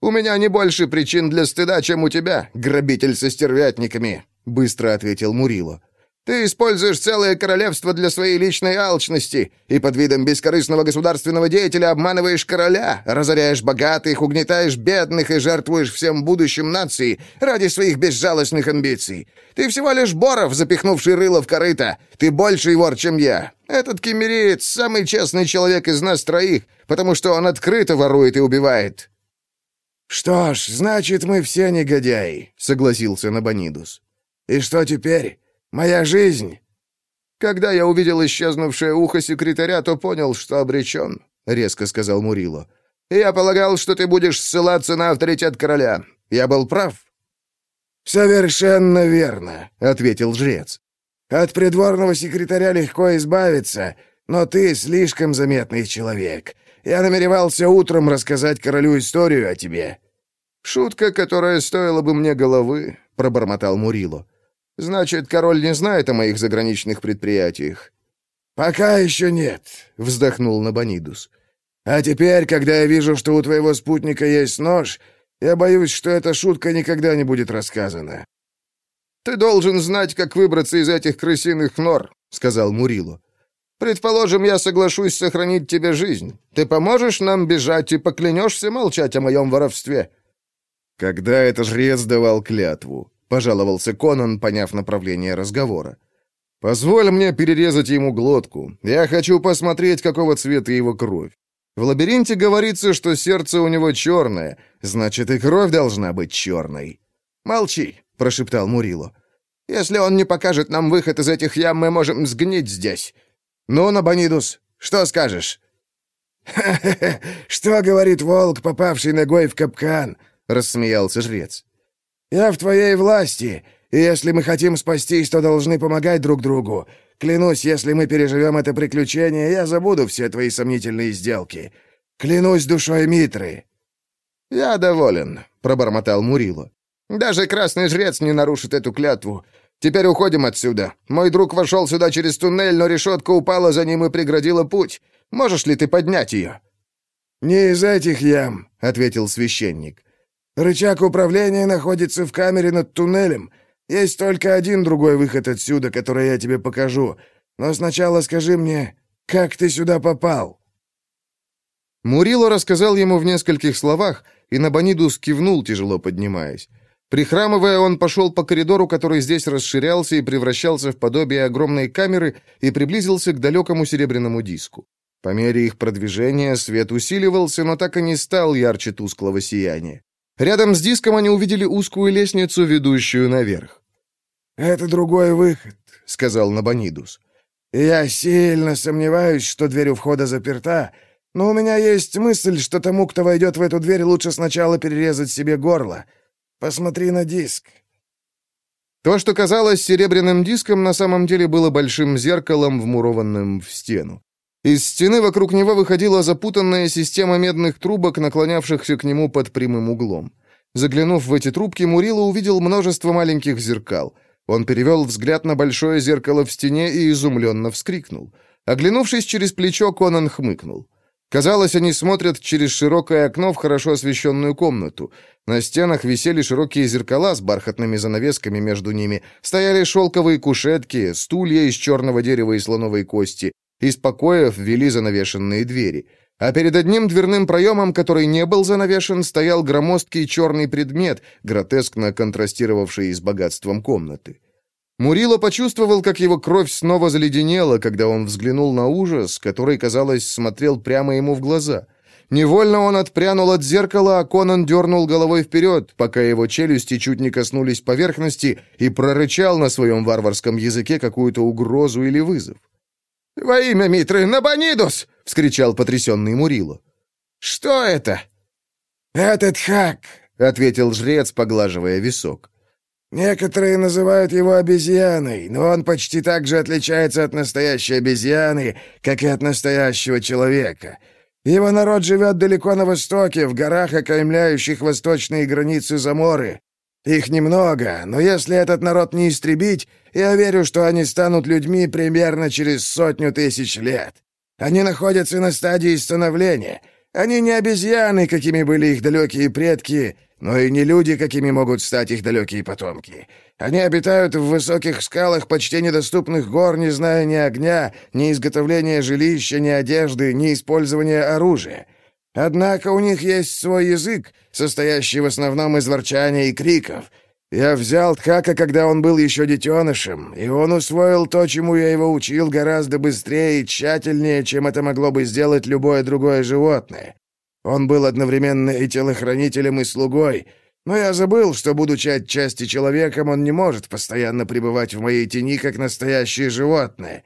«У меня не больше причин для стыда, чем у тебя, грабитель со стервятниками», — быстро ответил Мурило. Ты используешь целое королевство для своей личной алчности и под видом бескорыстного государственного деятеля обманываешь короля, разоряешь богатых, угнетаешь бедных и жертвуешь всем будущим нации ради своих безжалостных амбиций. Ты всего лишь Боров, запихнувший рыло в корыто. Ты больший вор, чем я. Этот кемериец — самый честный человек из нас троих, потому что он открыто ворует и убивает». «Что ж, значит, мы все негодяи», — согласился Набонидус. «И что теперь?» Моя жизнь!» «Когда я увидел исчезнувшее ухо секретаря, то понял, что обречен», — резко сказал Мурило. «Я полагал, что ты будешь ссылаться на авторитет короля. Я был прав?» «Совершенно верно», — ответил жрец. «От придворного секретаря легко избавиться, но ты слишком заметный человек. Я намеревался утром рассказать королю историю о тебе». «Шутка, которая стоила бы мне головы», — пробормотал Мурило. Значит, король не знает о моих заграничных предприятиях. Пока еще нет, вздохнул Набонидус. А теперь, когда я вижу, что у твоего спутника есть нож, я боюсь, что эта шутка никогда не будет рассказана. Ты должен знать, как выбраться из этих крысиных нор, сказал Мурило. Предположим, я соглашусь сохранить тебе жизнь. Ты поможешь нам бежать и поклянешься молчать о моем воровстве?» Когда это жрец давал клятву? Пожаловался Конан, поняв направление разговора. «Позволь мне перерезать ему глотку. Я хочу посмотреть, какого цвета его кровь. В лабиринте говорится, что сердце у него черное, значит, и кровь должна быть черной». «Молчи», — прошептал Мурило. «Если он не покажет нам выход из этих ям, мы можем сгнить здесь. Ну, Набонидус, что скажешь?» «Ха-ха-ха! Что говорит волк, попавший ногой в капкан?» — рассмеялся жрец. Я в твоей власти, и если мы хотим спастись, то должны помогать друг другу. Клянусь, если мы переживем это приключение, я забуду все твои сомнительные сделки. Клянусь душой Митры». «Я доволен», — пробормотал Мурило. «Даже красный жрец не нарушит эту клятву. Теперь уходим отсюда. Мой друг вошел сюда через туннель, но решетка упала за ним и преградила путь. Можешь ли ты поднять ее?» «Не из этих ям», — ответил священник. Рычаг управления находится в камере над туннелем. Есть только один другой выход отсюда, который я тебе покажу. Но сначала скажи мне, как ты сюда попал?» Мурило рассказал ему в нескольких словах, и Набонидус кивнул, тяжело поднимаясь. Прихрамывая, он пошел по коридору, который здесь расширялся и превращался в подобие огромной камеры, и приблизился к далекому серебряному диску. По мере их продвижения свет усиливался, но так и не стал ярче тусклого сияния. Рядом с диском они увидели узкую лестницу, ведущую наверх. «Это другой выход», — сказал Набонидус. «Я сильно сомневаюсь, что дверь у входа заперта, но у меня есть мысль, что тому, кто войдет в эту дверь, лучше сначала перерезать себе горло. Посмотри на диск». То, что казалось серебряным диском, на самом деле было большим зеркалом, вмурованным в стену. Из стены вокруг него выходила запутанная система медных трубок, наклонявшихся к нему под прямым углом. Заглянув в эти трубки, Мурило увидел множество маленьких зеркал. Он перевел взгляд на большое зеркало в стене и изумленно вскрикнул. Оглянувшись через плечо, Конан хмыкнул. Казалось, они смотрят через широкое окно в хорошо освещенную комнату. На стенах висели широкие зеркала с бархатными занавесками между ними, стояли шелковые кушетки, стулья из черного дерева и слоновой кости, из покоев вели занавешенные двери. А перед одним дверным проемом, который не был занавешен, стоял громоздкий черный предмет, гротескно контрастировавший с богатством комнаты. Мурило почувствовал, как его кровь снова заледенела, когда он взглянул на ужас, который, казалось, смотрел прямо ему в глаза. Невольно он отпрянул от зеркала, а Конан дернул головой вперед, пока его челюсти чуть не коснулись поверхности, и прорычал на своем варварском языке какую-то угрозу или вызов. «Во имя Митры, Набонидус!» — вскричал потрясенный Мурило. «Что это?» «Этот хак», — ответил жрец, поглаживая висок. «Некоторые называют его обезьяной, но он почти так же отличается от настоящей обезьяны, как и от настоящего человека. Его народ живет далеко на востоке, в горах, окаймляющих восточные границы Заморы. Их немного, но если этот народ не истребить, я верю, что они станут людьми примерно через сотню тысяч лет. Они находятся на стадии становления. Они не обезьяны, какими были их далекие предки, но и не люди, какими могут стать их далекие потомки. Они обитают в высоких скалах почти недоступных гор, не зная ни огня, ни изготовления жилища, ни одежды, ни использования оружия. Однако у них есть свой язык, состоящий в основном из ворчания и криков. Я взял Тхака, когда он был еще детенышем, и он усвоил то, чему я его учил, гораздо быстрее и тщательнее, чем это могло бы сделать любое другое животное. Он был одновременно и телохранителем, и слугой, но я забыл, что, будучи отчасти человеком, он не может постоянно пребывать в моей тени, как настоящее животное.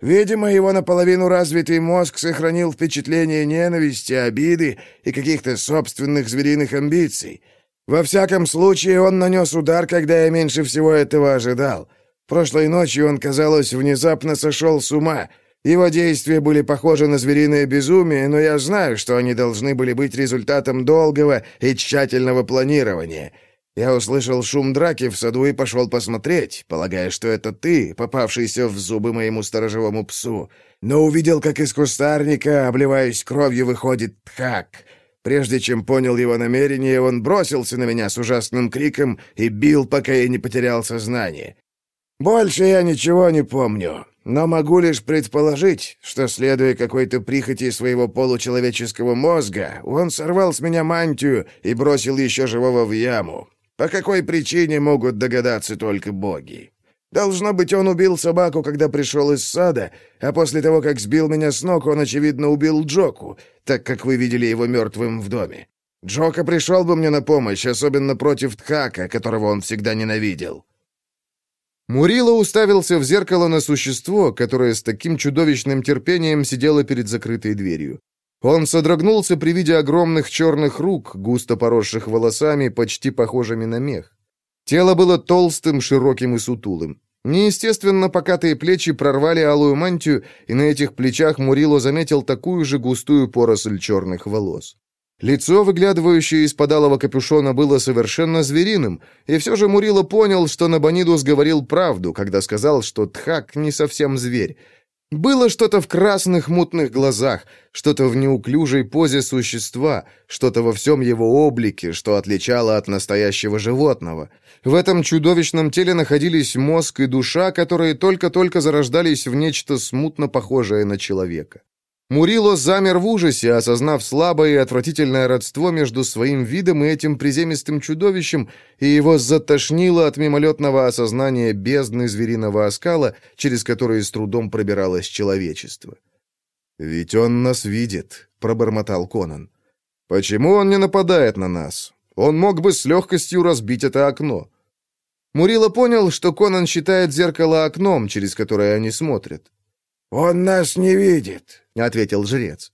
Видимо, его наполовину развитый мозг сохранил впечатление ненависти, обиды и каких-то собственных звериных амбиций. Во всяком случае, он нанес удар, когда я меньше всего этого ожидал. Прошлой ночью он, казалось, внезапно сошел с ума. Его действия были похожи на звериное безумие, но я знаю, что они должны были быть результатом долгого и тщательного планирования — я услышал шум драки в саду и пошел посмотреть, полагая, что это ты, попавшийся в зубы моему сторожевому псу. Но увидел, как из кустарника, обливаясь кровью, выходит Тхак. Прежде чем понял его намерение, он бросился на меня с ужасным криком и бил, пока я не потерял сознание. Больше я ничего не помню, но могу лишь предположить, что, следуя какой-то прихоти своего получеловеческого мозга, он сорвал с меня мантию и бросил еще живого в яму. По какой причине могут догадаться только боги? Должно быть, он убил собаку, когда пришел из сада, а после того, как сбил меня с ног, он, очевидно, убил Джоку, так как вы видели его мертвым в доме. Джока пришел бы мне на помощь, особенно против Тхака, которого он всегда ненавидел». Мурило уставился в зеркало на существо, которое с таким чудовищным терпением сидело перед закрытой дверью. Он содрогнулся при виде огромных черных рук, густо поросших волосами, почти похожими на мех. Тело было толстым, широким и сутулым. Неестественно покатые плечи прорвали алую мантию, и на этих плечах Мурило заметил такую же густую поросль черных волос. Лицо, выглядывающее из-под алого капюшона, было совершенно звериным, и все же Мурило понял, что Набонидус говорил правду, когда сказал, что Тхак не совсем зверь. Было что-то в красных мутных глазах, что-то в неуклюжей позе существа, что-то во всем его облике, что отличало от настоящего животного. В этом чудовищном теле находились мозг и душа, которые только-только зарождались в нечто смутно похожее на человека. Мурило замер в ужасе, осознав слабое и отвратительное родство между своим видом и этим приземистым чудовищем, и его затошнило от мимолетного осознания бездны звериного оскала, через который с трудом пробиралось человечество. «Ведь он нас видит», — пробормотал Конан. «Почему он не нападает на нас? Он мог бы с легкостью разбить это окно». Мурило понял, что Конан считает зеркало окном, через которое они смотрят. «Он нас не видит», — ответил жрец.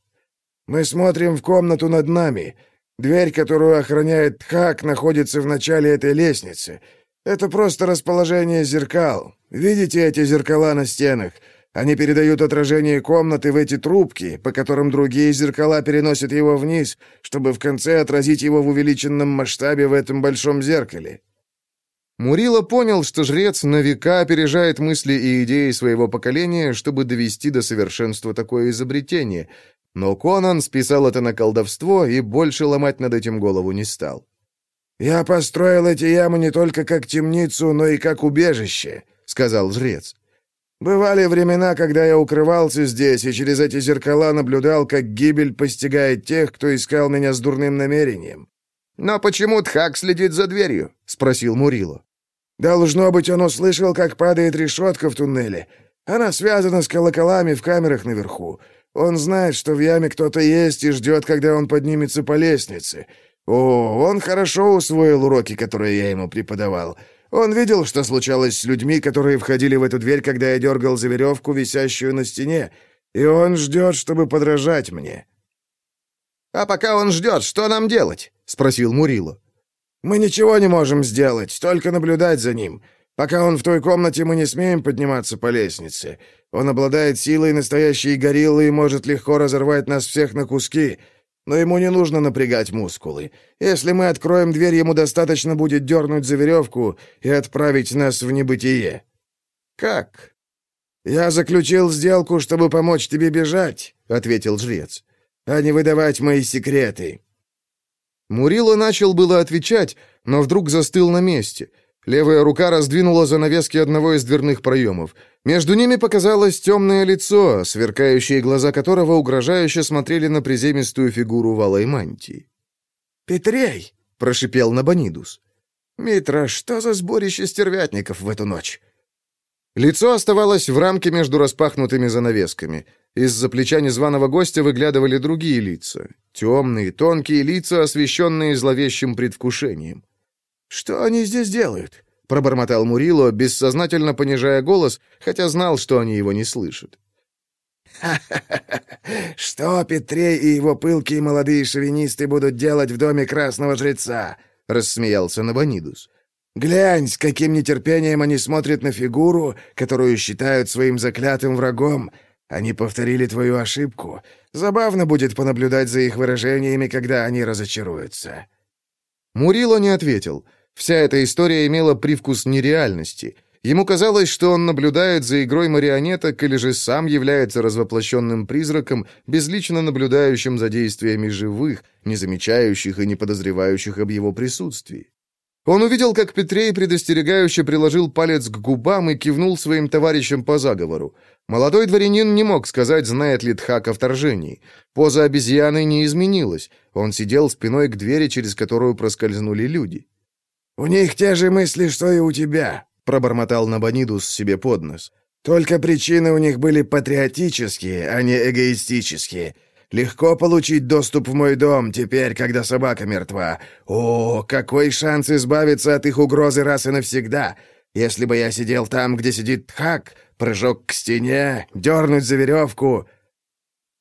«Мы смотрим в комнату над нами. Дверь, которую охраняет Тхак, находится в начале этой лестницы. Это просто расположение зеркал. Видите эти зеркала на стенах? Они передают отражение комнаты в эти трубки, по которым другие зеркала переносят его вниз, чтобы в конце отразить его в увеличенном масштабе в этом большом зеркале. Мурило понял, что жрец на века опережает мысли и идеи своего поколения, чтобы довести до совершенства такое изобретение. Но Конан списал это на колдовство и больше ломать над этим голову не стал. «Я построил эти ямы не только как темницу, но и как убежище», — сказал жрец. «Бывали времена, когда я укрывался здесь и через эти зеркала наблюдал, как гибель постигает тех, кто искал меня с дурным намерением». «Но почему Тхак следит за дверью?» — спросил Мурило. Должно быть, он услышал, как падает решетка в туннеле. Она связана с колоколами в камерах наверху. Он знает, что в яме кто-то есть и ждет, когда он поднимется по лестнице. О, он хорошо усвоил уроки, которые я ему преподавал. Он видел, что случалось с людьми, которые входили в эту дверь, когда я дергал за веревку, висящую на стене, и он ждет, чтобы подражать мне». «А пока он ждет, что нам делать?» — спросил Мурило. «Мы ничего не можем сделать, только наблюдать за ним. Пока он в той комнате, мы не смеем подниматься по лестнице. Он обладает силой настоящей гориллы и может легко разорвать нас всех на куски. Но ему не нужно напрягать мускулы. Если мы откроем дверь, ему достаточно будет дернуть за веревку и отправить нас в небытие». «Как?» «Я заключил сделку, чтобы помочь тебе бежать», — ответил жрец, «а не выдавать мои секреты». Мурило начал было отвечать, но вдруг застыл на месте — Левая рука раздвинула занавески одного из дверных проемов. Между ними показалось темное лицо, сверкающие глаза которого угрожающе смотрели на приземистую фигуру в алой мантии. «Петрей!» — прошипел Набонидус. «Митра, что за сборище стервятников в эту ночь?» Лицо оставалось в рамке между распахнутыми занавесками. Из-за плеча незваного гостя выглядывали другие лица. Темные, тонкие лица, освещенные зловещим предвкушением. «Что они здесь делают?» — пробормотал Мурило, бессознательно понижая голос, хотя знал, что они его не слышат. «Ха-ха-ха! Что Петрей и его пылкие молодые шовинисты будут делать в доме красного жреца?» — рассмеялся Набонидус. «Глянь, с каким нетерпением они смотрят на фигуру, которую считают своим заклятым врагом. Они повторили твою ошибку. Забавно будет понаблюдать за их выражениями, когда они разочаруются». Мурило не ответил — Вся эта история имела привкус нереальности. Ему казалось, что он наблюдает за игрой марионеток или же сам является развоплощенным призраком, безлично наблюдающим за действиями живых, не замечающих и не подозревающих об его присутствии. Он увидел, как Петрей предостерегающе приложил палец к губам и кивнул своим товарищам по заговору. Молодой дворянин не мог сказать, знает ли Тхак о вторжении. Поза обезьяны не изменилась. Он сидел спиной к двери, через которую проскользнули люди. «У них те же мысли, что и у тебя», — пробормотал Набонидус себе под нос. «Только причины у них были патриотические, а не эгоистические. Легко получить доступ в мой дом теперь, когда собака мертва. О, какой шанс избавиться от их угрозы раз и навсегда! Если бы я сидел там, где сидит Тхак, прыжок к стене, дернуть за веревку...»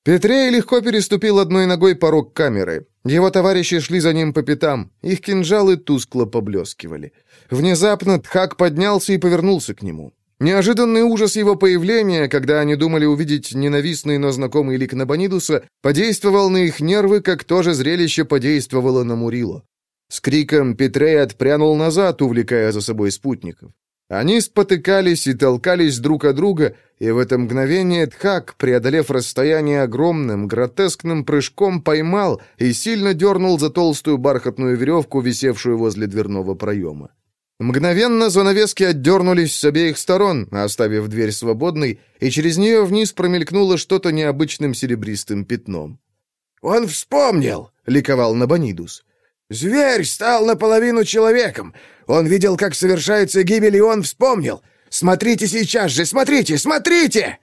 Петрей легко переступил одной ногой порог камеры. Его товарищи шли за ним по пятам, их кинжалы тускло поблескивали. Внезапно Тхак поднялся и повернулся к нему. Неожиданный ужас его появления, когда они думали увидеть ненавистный, но знакомый лик Набонидуса, подействовал на их нервы, как то же зрелище подействовало на Мурило. С криком Петрей отпрянул назад, увлекая за собой спутников. Они спотыкались и толкались друг от друга, и в это мгновение Тхак, преодолев расстояние огромным, гротескным прыжком, поймал и сильно дернул за толстую бархатную веревку, висевшую возле дверного проема. Мгновенно занавески отдернулись с обеих сторон, оставив дверь свободной, и через нее вниз промелькнуло что-то необычным серебристым пятном. «Он вспомнил!» — ликовал Набонидус. «Зверь стал наполовину человеком! Он видел, как совершается гибель, и он вспомнил! Смотрите сейчас же! Смотрите! Смотрите!»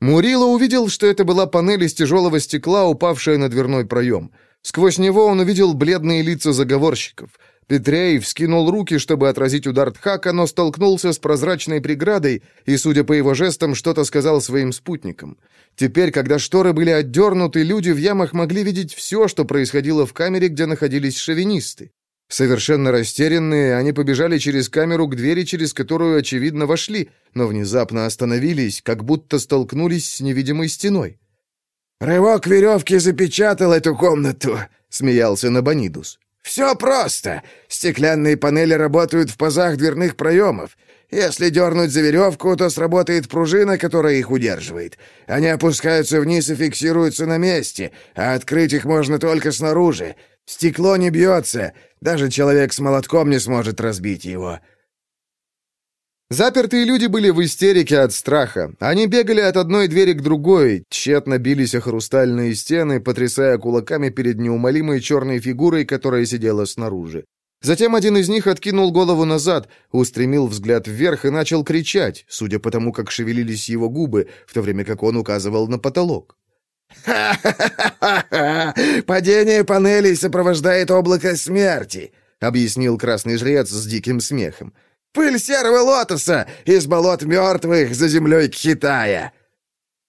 Мурило увидел, что это была панель из тяжелого стекла, упавшая на дверной проем. Сквозь него он увидел бледные лица заговорщиков. Петрей вскинул руки, чтобы отразить удар Тхака, но столкнулся с прозрачной преградой и, судя по его жестам, что-то сказал своим спутникам. Теперь, когда шторы были отдернуты, люди в ямах могли видеть все, что происходило в камере, где находились шовинисты. Совершенно растерянные, они побежали через камеру к двери, через которую, очевидно, вошли, но внезапно остановились, как будто столкнулись с невидимой стеной. «Рывок веревки запечатал эту комнату», — смеялся Набонидус. «Все просто. Стеклянные панели работают в пазах дверных проемов. Если дернуть за веревку, то сработает пружина, которая их удерживает. Они опускаются вниз и фиксируются на месте, а открыть их можно только снаружи. Стекло не бьется, даже человек с молотком не сможет разбить его». Запертые люди были в истерике от страха. Они бегали от одной двери к другой, тщетно бились о хрустальные стены, потрясая кулаками перед неумолимой черной фигурой, которая сидела снаружи. Затем один из них откинул голову назад, устремил взгляд вверх и начал кричать, судя по тому, как шевелились его губы, в то время как он указывал на потолок. «Ха-ха-ха! Падение панелей сопровождает облако смерти!» — объяснил красный жрец с диким смехом. Пыль серого лотоса из болот мертвых за землей Китая!»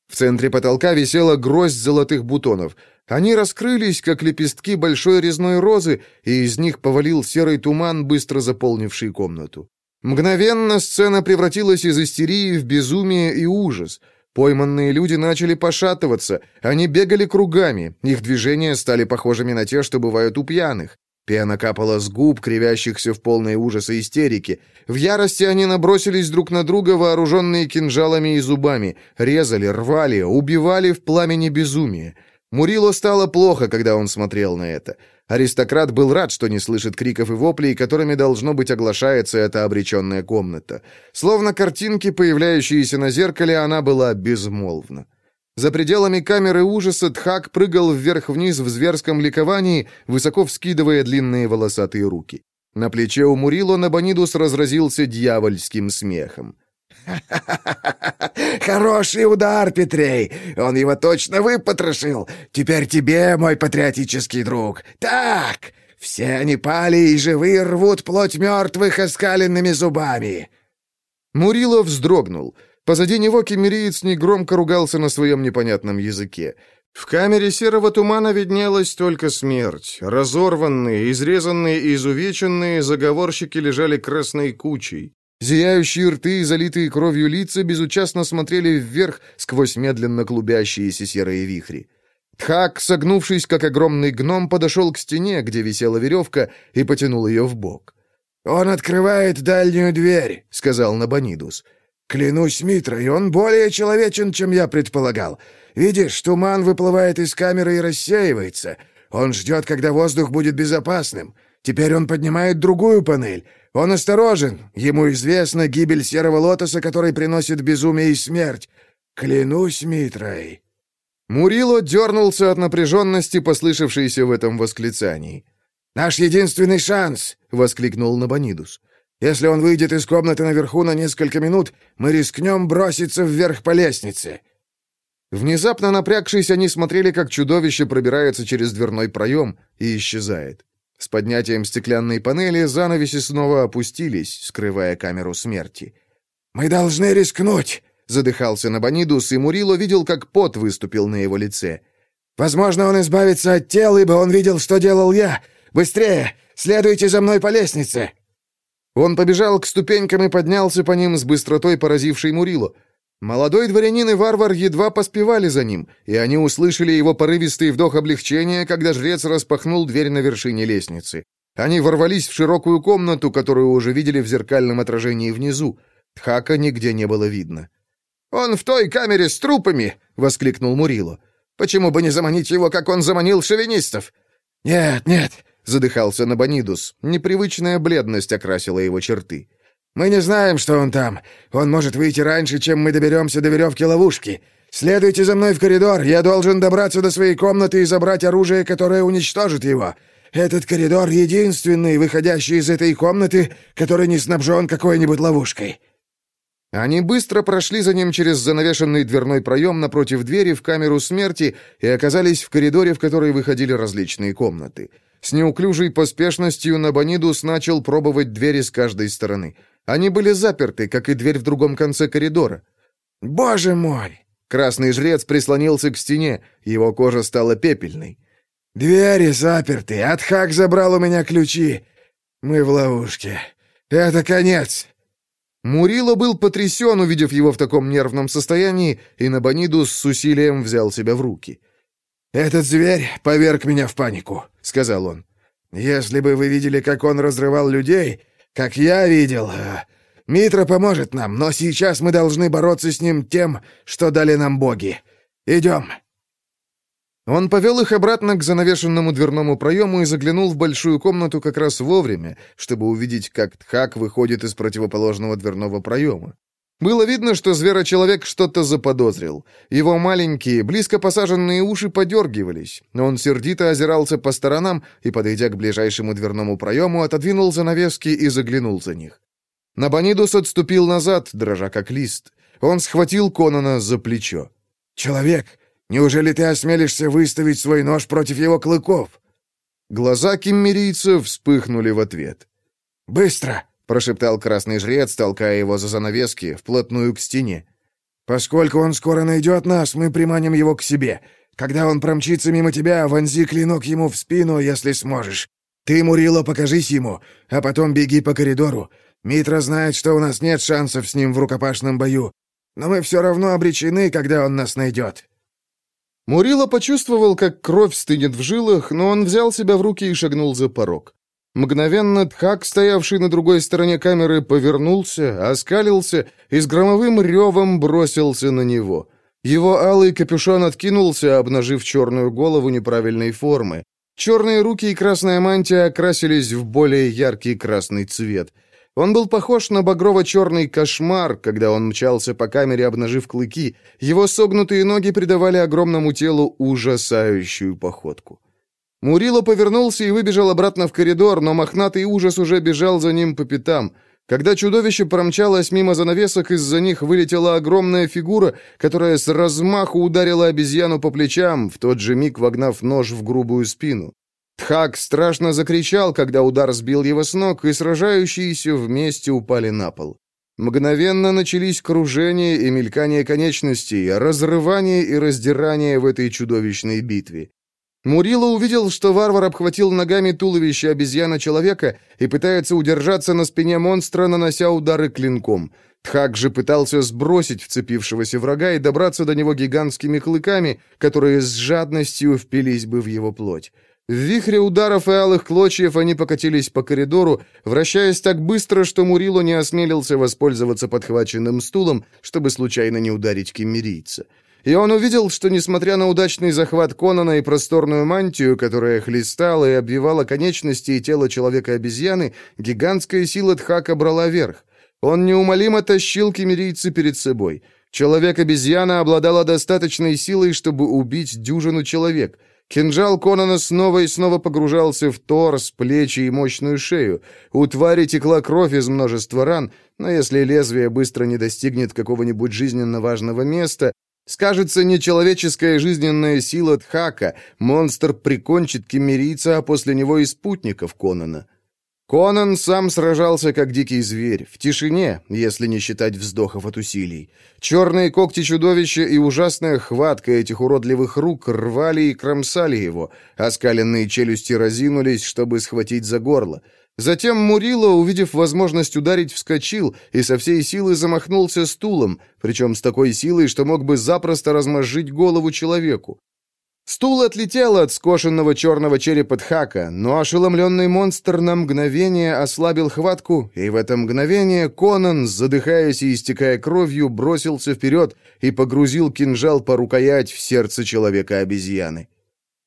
В центре потолка висела гроздь золотых бутонов. Они раскрылись, как лепестки большой резной розы, и из них повалил серый туман, быстро заполнивший комнату. Мгновенно сцена превратилась из истерии в безумие и ужас. Пойманные люди начали пошатываться, они бегали кругами, их движения стали похожими на те, что бывают у пьяных. Пена капала с губ, кривящихся в полной ужаса истерики. В ярости они набросились друг на друга, вооруженные кинжалами и зубами, резали, рвали, убивали в пламени безумия. Мурило стало плохо, когда он смотрел на это. Аристократ был рад, что не слышит криков и воплей, которыми, должно быть, оглашается эта обреченная комната. Словно картинки, появляющиеся на зеркале, она была безмолвна. За пределами камеры ужаса Тхак прыгал вверх-вниз в зверском ликовании, высоко вскидывая длинные волосатые руки. На плече у Мурило Набонидус разразился дьявольским смехом. Хороший удар, Петрей! Он его точно выпотрошил! Теперь тебе, мой патриотический друг! Так! Все они пали и живые рвут плоть мертвых оскаленными зубами!» Мурило вздрогнул. Позади него кемериец негромко ругался на своем непонятном языке. В камере серого тумана виднелась только смерть. Разорванные, изрезанные и изувеченные заговорщики лежали красной кучей. Зияющие рты и залитые кровью лица безучастно смотрели вверх сквозь медленно клубящиеся серые вихри. Тхак, согнувшись, как огромный гном, подошел к стене, где висела веревка, и потянул ее в бок. «Он открывает дальнюю дверь», — сказал Набонидус. «Клянусь Митрой, он более человечен, чем я предполагал. Видишь, туман выплывает из камеры и рассеивается. Он ждет, когда воздух будет безопасным. Теперь он поднимает другую панель. Он осторожен. Ему известна гибель серого лотоса, который приносит безумие и смерть. Клянусь Митрой». Мурило дернулся от напряженности, послышавшейся в этом восклицании. «Наш единственный шанс!» — воскликнул Набонидус. «Если он выйдет из комнаты наверху на несколько минут, мы рискнем броситься вверх по лестнице». Внезапно напрягшись, они смотрели, как чудовище пробирается через дверной проем и исчезает. С поднятием стеклянной панели занавеси снова опустились, скрывая камеру смерти. «Мы должны рискнуть!» — задыхался Набонидус, и Мурило видел, как пот выступил на его лице. «Возможно, он избавится от тела, ибо он видел, что делал я. Быстрее! Следуйте за мной по лестнице!» Он побежал к ступенькам и поднялся по ним с быстротой, поразившей Мурило. Молодой дворянин и варвар едва поспевали за ним, и они услышали его порывистый вдох облегчения, когда жрец распахнул дверь на вершине лестницы. Они ворвались в широкую комнату, которую уже видели в зеркальном отражении внизу. Тхака нигде не было видно. «Он в той камере с трупами!» — воскликнул Мурило. «Почему бы не заманить его, как он заманил шовинистов?» «Нет, нет!» — задыхался Набонидус. Непривычная бледность окрасила его черты. Мы не знаем, что он там. Он может выйти раньше, чем мы доберемся до веревки ловушки. Следуйте за мной в коридор. Я должен добраться до своей комнаты и забрать оружие, которое уничтожит его. Этот коридор единственный, выходящий из этой комнаты, который не снабжен какой-нибудь ловушкой». Они быстро прошли за ним через занавешенный дверной проем напротив двери в камеру смерти и оказались в коридоре, в который выходили различные комнаты. С неуклюжей поспешностью Набонидус начал пробовать двери с каждой стороны — они были заперты, как и дверь в другом конце коридора. «Боже мой!» Красный жрец прислонился к стене, его кожа стала пепельной. «Двери заперты, Атхак забрал у меня ключи. Мы в ловушке. Это конец!» Мурило был потрясен, увидев его в таком нервном состоянии, и Набонидус с усилием взял себя в руки. «Этот зверь поверг меня в панику», — сказал он. «Если бы вы видели, как он разрывал людей, как я видел, э, Митра поможет нам, но сейчас мы должны бороться с ним тем, что дали нам боги. Идем!» Он повел их обратно к занавешенному дверному проему и заглянул в большую комнату как раз вовремя, чтобы увидеть, как Тхак выходит из противоположного дверного проема. Было видно, что зверочеловек что-то заподозрил. Его маленькие, близко посаженные уши подергивались. Он сердито озирался по сторонам и, подойдя к ближайшему дверному проему, отодвинул занавески и заглянул за них. Набонидус отступил назад, дрожа как лист. Он схватил Конона за плечо. «Человек, неужели ты осмелишься выставить свой нож против его клыков?» Глаза киммерийца вспыхнули в ответ. «Быстро!» Прошептал красный жрец, толкая его за занавески, вплотную к стене. «Поскольку он скоро найдет нас, мы приманим его к себе. Когда он промчится мимо тебя, вонзи клинок ему в спину, если сможешь. Ты, Мурило, покажись ему, а потом беги по коридору. Митра знает, что у нас нет шансов с ним в рукопашном бою, но мы все равно обречены, когда он нас найдет». Мурило почувствовал, как кровь стынет в жилах, но он взял себя в руки и шагнул за порог. Мгновенно Тхак, стоявший на другой стороне камеры, повернулся, оскалился и с громовым ревом бросился на него. Его алый капюшон откинулся, обнажив черную голову неправильной формы. Черные руки и красная мантия окрасились в более яркий красный цвет. Он был похож на багрово-черный кошмар, когда он мчался по камере, обнажив клыки. Его согнутые ноги придавали огромному телу ужасающую походку. Мурило повернулся и выбежал обратно в коридор, но мохнатый ужас уже бежал за ним по пятам. Когда чудовище промчалось мимо занавесок, из-за них вылетела огромная фигура, которая с размаху ударила обезьяну по плечам, в тот же миг вогнав нож в грубую спину. Тхак страшно закричал, когда удар сбил его с ног, и сражающиеся вместе упали на пол. Мгновенно начались кружения и мелькание конечностей, разрывание и раздирание в этой чудовищной битве. Мурило увидел, что варвар обхватил ногами туловище обезьяна-человека и пытается удержаться на спине монстра, нанося удары клинком. Тхак же пытался сбросить вцепившегося врага и добраться до него гигантскими клыками, которые с жадностью впились бы в его плоть. В вихре ударов и алых клочьев они покатились по коридору, вращаясь так быстро, что Мурило не осмелился воспользоваться подхваченным стулом, чтобы случайно не ударить кемерийца и он увидел, что, несмотря на удачный захват Конана и просторную мантию, которая хлестала и обвивала конечности и тело человека-обезьяны, гигантская сила Тхака брала верх. Он неумолимо тащил кемерийца перед собой. Человек-обезьяна обладала достаточной силой, чтобы убить дюжину человек. Кинжал Конана снова и снова погружался в торс, плечи и мощную шею. У твари текла кровь из множества ран, но если лезвие быстро не достигнет какого-нибудь жизненно важного места, Скажется нечеловеческая жизненная сила Тхака, монстр прикончит кемерийца, а после него и спутников Конана. Конан сам сражался как дикий зверь, в тишине, если не считать вздохов от усилий. Черные когти чудовища и ужасная хватка этих уродливых рук рвали и кромсали его, оскаленные челюсти разинулись, чтобы схватить за горло. Затем Мурило, увидев возможность ударить, вскочил и со всей силы замахнулся стулом, причем с такой силой, что мог бы запросто размозжить голову человеку. Стул отлетел от скошенного черного черепа Тхака, но ошеломленный монстр на мгновение ослабил хватку, и в это мгновение Конан, задыхаясь и истекая кровью, бросился вперед и погрузил кинжал по рукоять в сердце человека-обезьяны.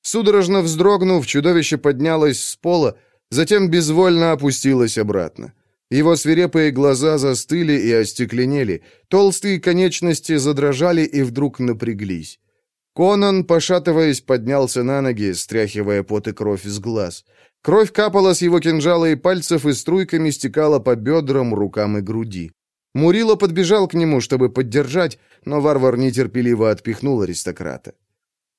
Судорожно вздрогнув, чудовище поднялось с пола, затем безвольно опустилась обратно. Его свирепые глаза застыли и остекленели, толстые конечности задрожали и вдруг напряглись. Конан, пошатываясь, поднялся на ноги, стряхивая пот и кровь из глаз. Кровь капала с его кинжала и пальцев и струйками стекала по бедрам, рукам и груди. Мурило подбежал к нему, чтобы поддержать, но варвар нетерпеливо отпихнул аристократа.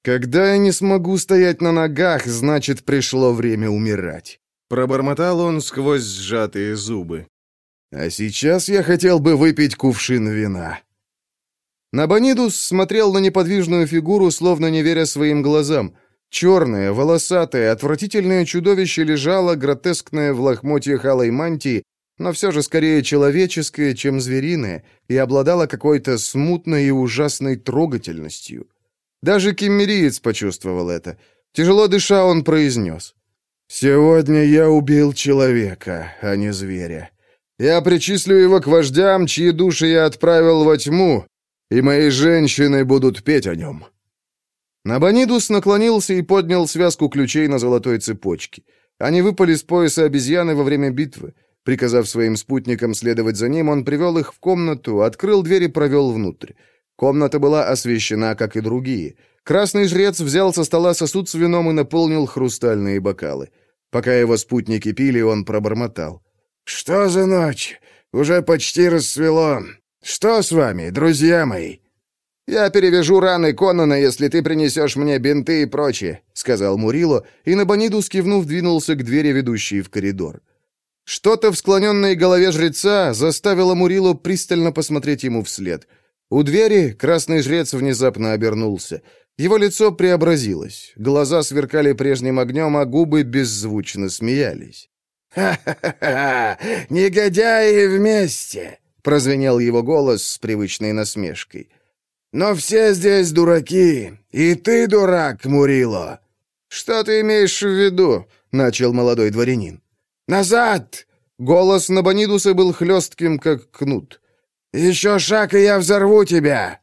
«Когда я не смогу стоять на ногах, значит, пришло время умирать». Пробормотал он сквозь сжатые зубы. «А сейчас я хотел бы выпить кувшин вина». Набонидус смотрел на неподвижную фигуру, словно не веря своим глазам. Черное, волосатое, отвратительное чудовище лежало, гротескное в лохмотьях алой мантии, но все же скорее человеческое, чем звериное, и обладало какой-то смутной и ужасной трогательностью. Даже киммериец почувствовал это. Тяжело дыша, он произнес. «Сегодня я убил человека, а не зверя. Я причислю его к вождям, чьи души я отправил во тьму, и мои женщины будут петь о нем». Набонидус наклонился и поднял связку ключей на золотой цепочке. Они выпали с пояса обезьяны во время битвы. Приказав своим спутникам следовать за ним, он привел их в комнату, открыл дверь и провел внутрь. Комната была освещена, как и другие. Красный жрец взял со стола сосуд с вином и наполнил хрустальные бокалы. Пока его спутники пили, он пробормотал. «Что за ночь? Уже почти рассвело. Что с вами, друзья мои?» «Я перевяжу раны Конана, если ты принесешь мне бинты и прочее», — сказал Мурило, и Набонидус, кивнув, двинулся к двери, ведущей в коридор. Что-то в склоненной голове жреца заставило Мурилу пристально посмотреть ему вслед. У двери красный жрец внезапно обернулся. Его лицо преобразилось. Глаза сверкали прежним огнем, а губы беззвучно смеялись. «Ха-ха-ха! Негодяи вместе!» — прозвенел его голос с привычной насмешкой. «Но все здесь дураки, и ты дурак, Мурило!» «Что ты имеешь в виду?» — начал молодой дворянин. «Назад!» Голос Набонидуса был хлестким, как кнут. «Еще шаг, и я взорву тебя!»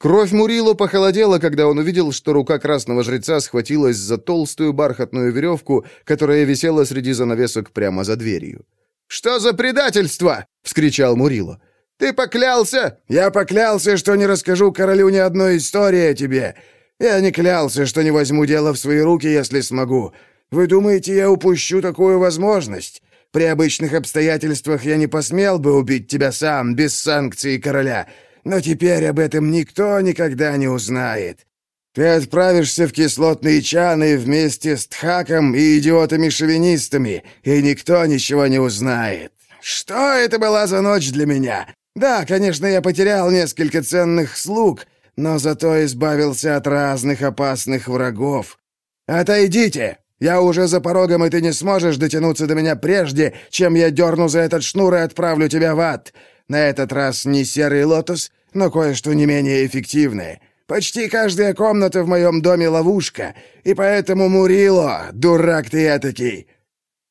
Кровь Мурило похолодела, когда он увидел, что рука красного жреца схватилась за толстую бархатную веревку, которая висела среди занавесок прямо за дверью. «Что за предательство?» — вскричал Мурило. «Ты поклялся?» «Я поклялся, что не расскажу королю ни одной истории о тебе. Я не клялся, что не возьму дело в свои руки, если смогу. Вы думаете, я упущу такую возможность? При обычных обстоятельствах я не посмел бы убить тебя сам, без санкции короля. Но теперь об этом никто никогда не узнает. Ты отправишься в кислотные чаны вместе с Тхаком и идиотами-шовинистами, и никто ничего не узнает. Что это была за ночь для меня? Да, конечно, я потерял несколько ценных слуг, но зато избавился от разных опасных врагов. Отойдите! Я уже за порогом, и ты не сможешь дотянуться до меня прежде, чем я дерну за этот шнур и отправлю тебя в ад. На этот раз не серый лотос, но кое-что не менее эффективное. Почти каждая комната в моем доме ловушка, и поэтому, Мурило, дурак ты этакий!»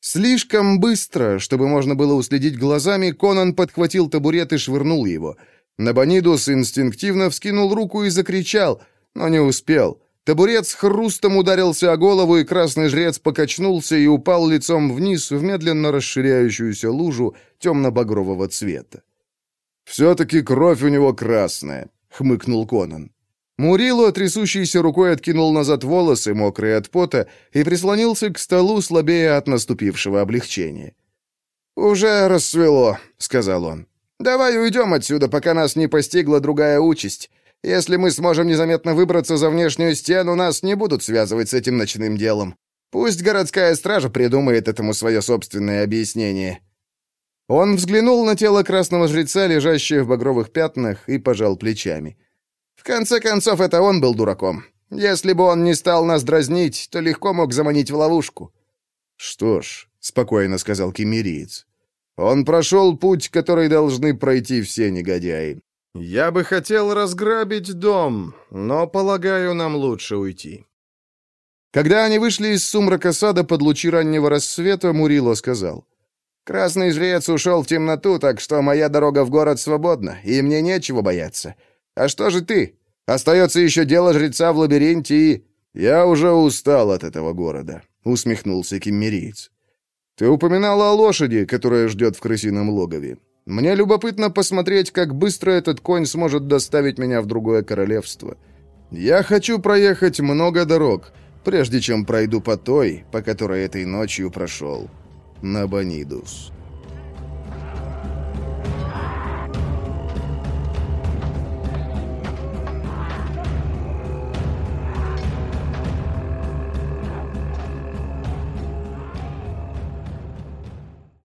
Слишком быстро, чтобы можно было уследить глазами, Конан подхватил табурет и швырнул его. Набонидус инстинктивно вскинул руку и закричал, но не успел. Табурет с хрустом ударился о голову, и красный жрец покачнулся и упал лицом вниз в медленно расширяющуюся лужу темно-багрового цвета. «Все-таки кровь у него красная», — хмыкнул Конан. Мурило, трясущейся рукой, откинул назад волосы, мокрые от пота, и прислонился к столу, слабее от наступившего облегчения. «Уже рассвело», — сказал он. «Давай уйдем отсюда, пока нас не постигла другая участь. Если мы сможем незаметно выбраться за внешнюю стену, нас не будут связывать с этим ночным делом. Пусть городская стража придумает этому свое собственное объяснение». Он взглянул на тело красного жреца, лежащее в багровых пятнах, и пожал плечами. «В конце концов, это он был дураком. Если бы он не стал нас дразнить, то легко мог заманить в ловушку». «Что ж», — спокойно сказал кемериец, — «он прошел путь, который должны пройти все негодяи. Я бы хотел разграбить дом, но, полагаю, нам лучше уйти». Когда они вышли из сумрака сада под лучи раннего рассвета, Мурило сказал. «Красный жрец ушел в темноту, так что моя дорога в город свободна, и мне нечего бояться. А что же ты? Остается еще дело жреца в лабиринте и...» «Я уже устал от этого города», — усмехнулся киммериец. «Ты упоминала о лошади, которая ждет в крысином логове. Мне любопытно посмотреть, как быстро этот конь сможет доставить меня в другое королевство. Я хочу проехать много дорог, прежде чем пройду по той, по которой этой ночью прошел Набонидус».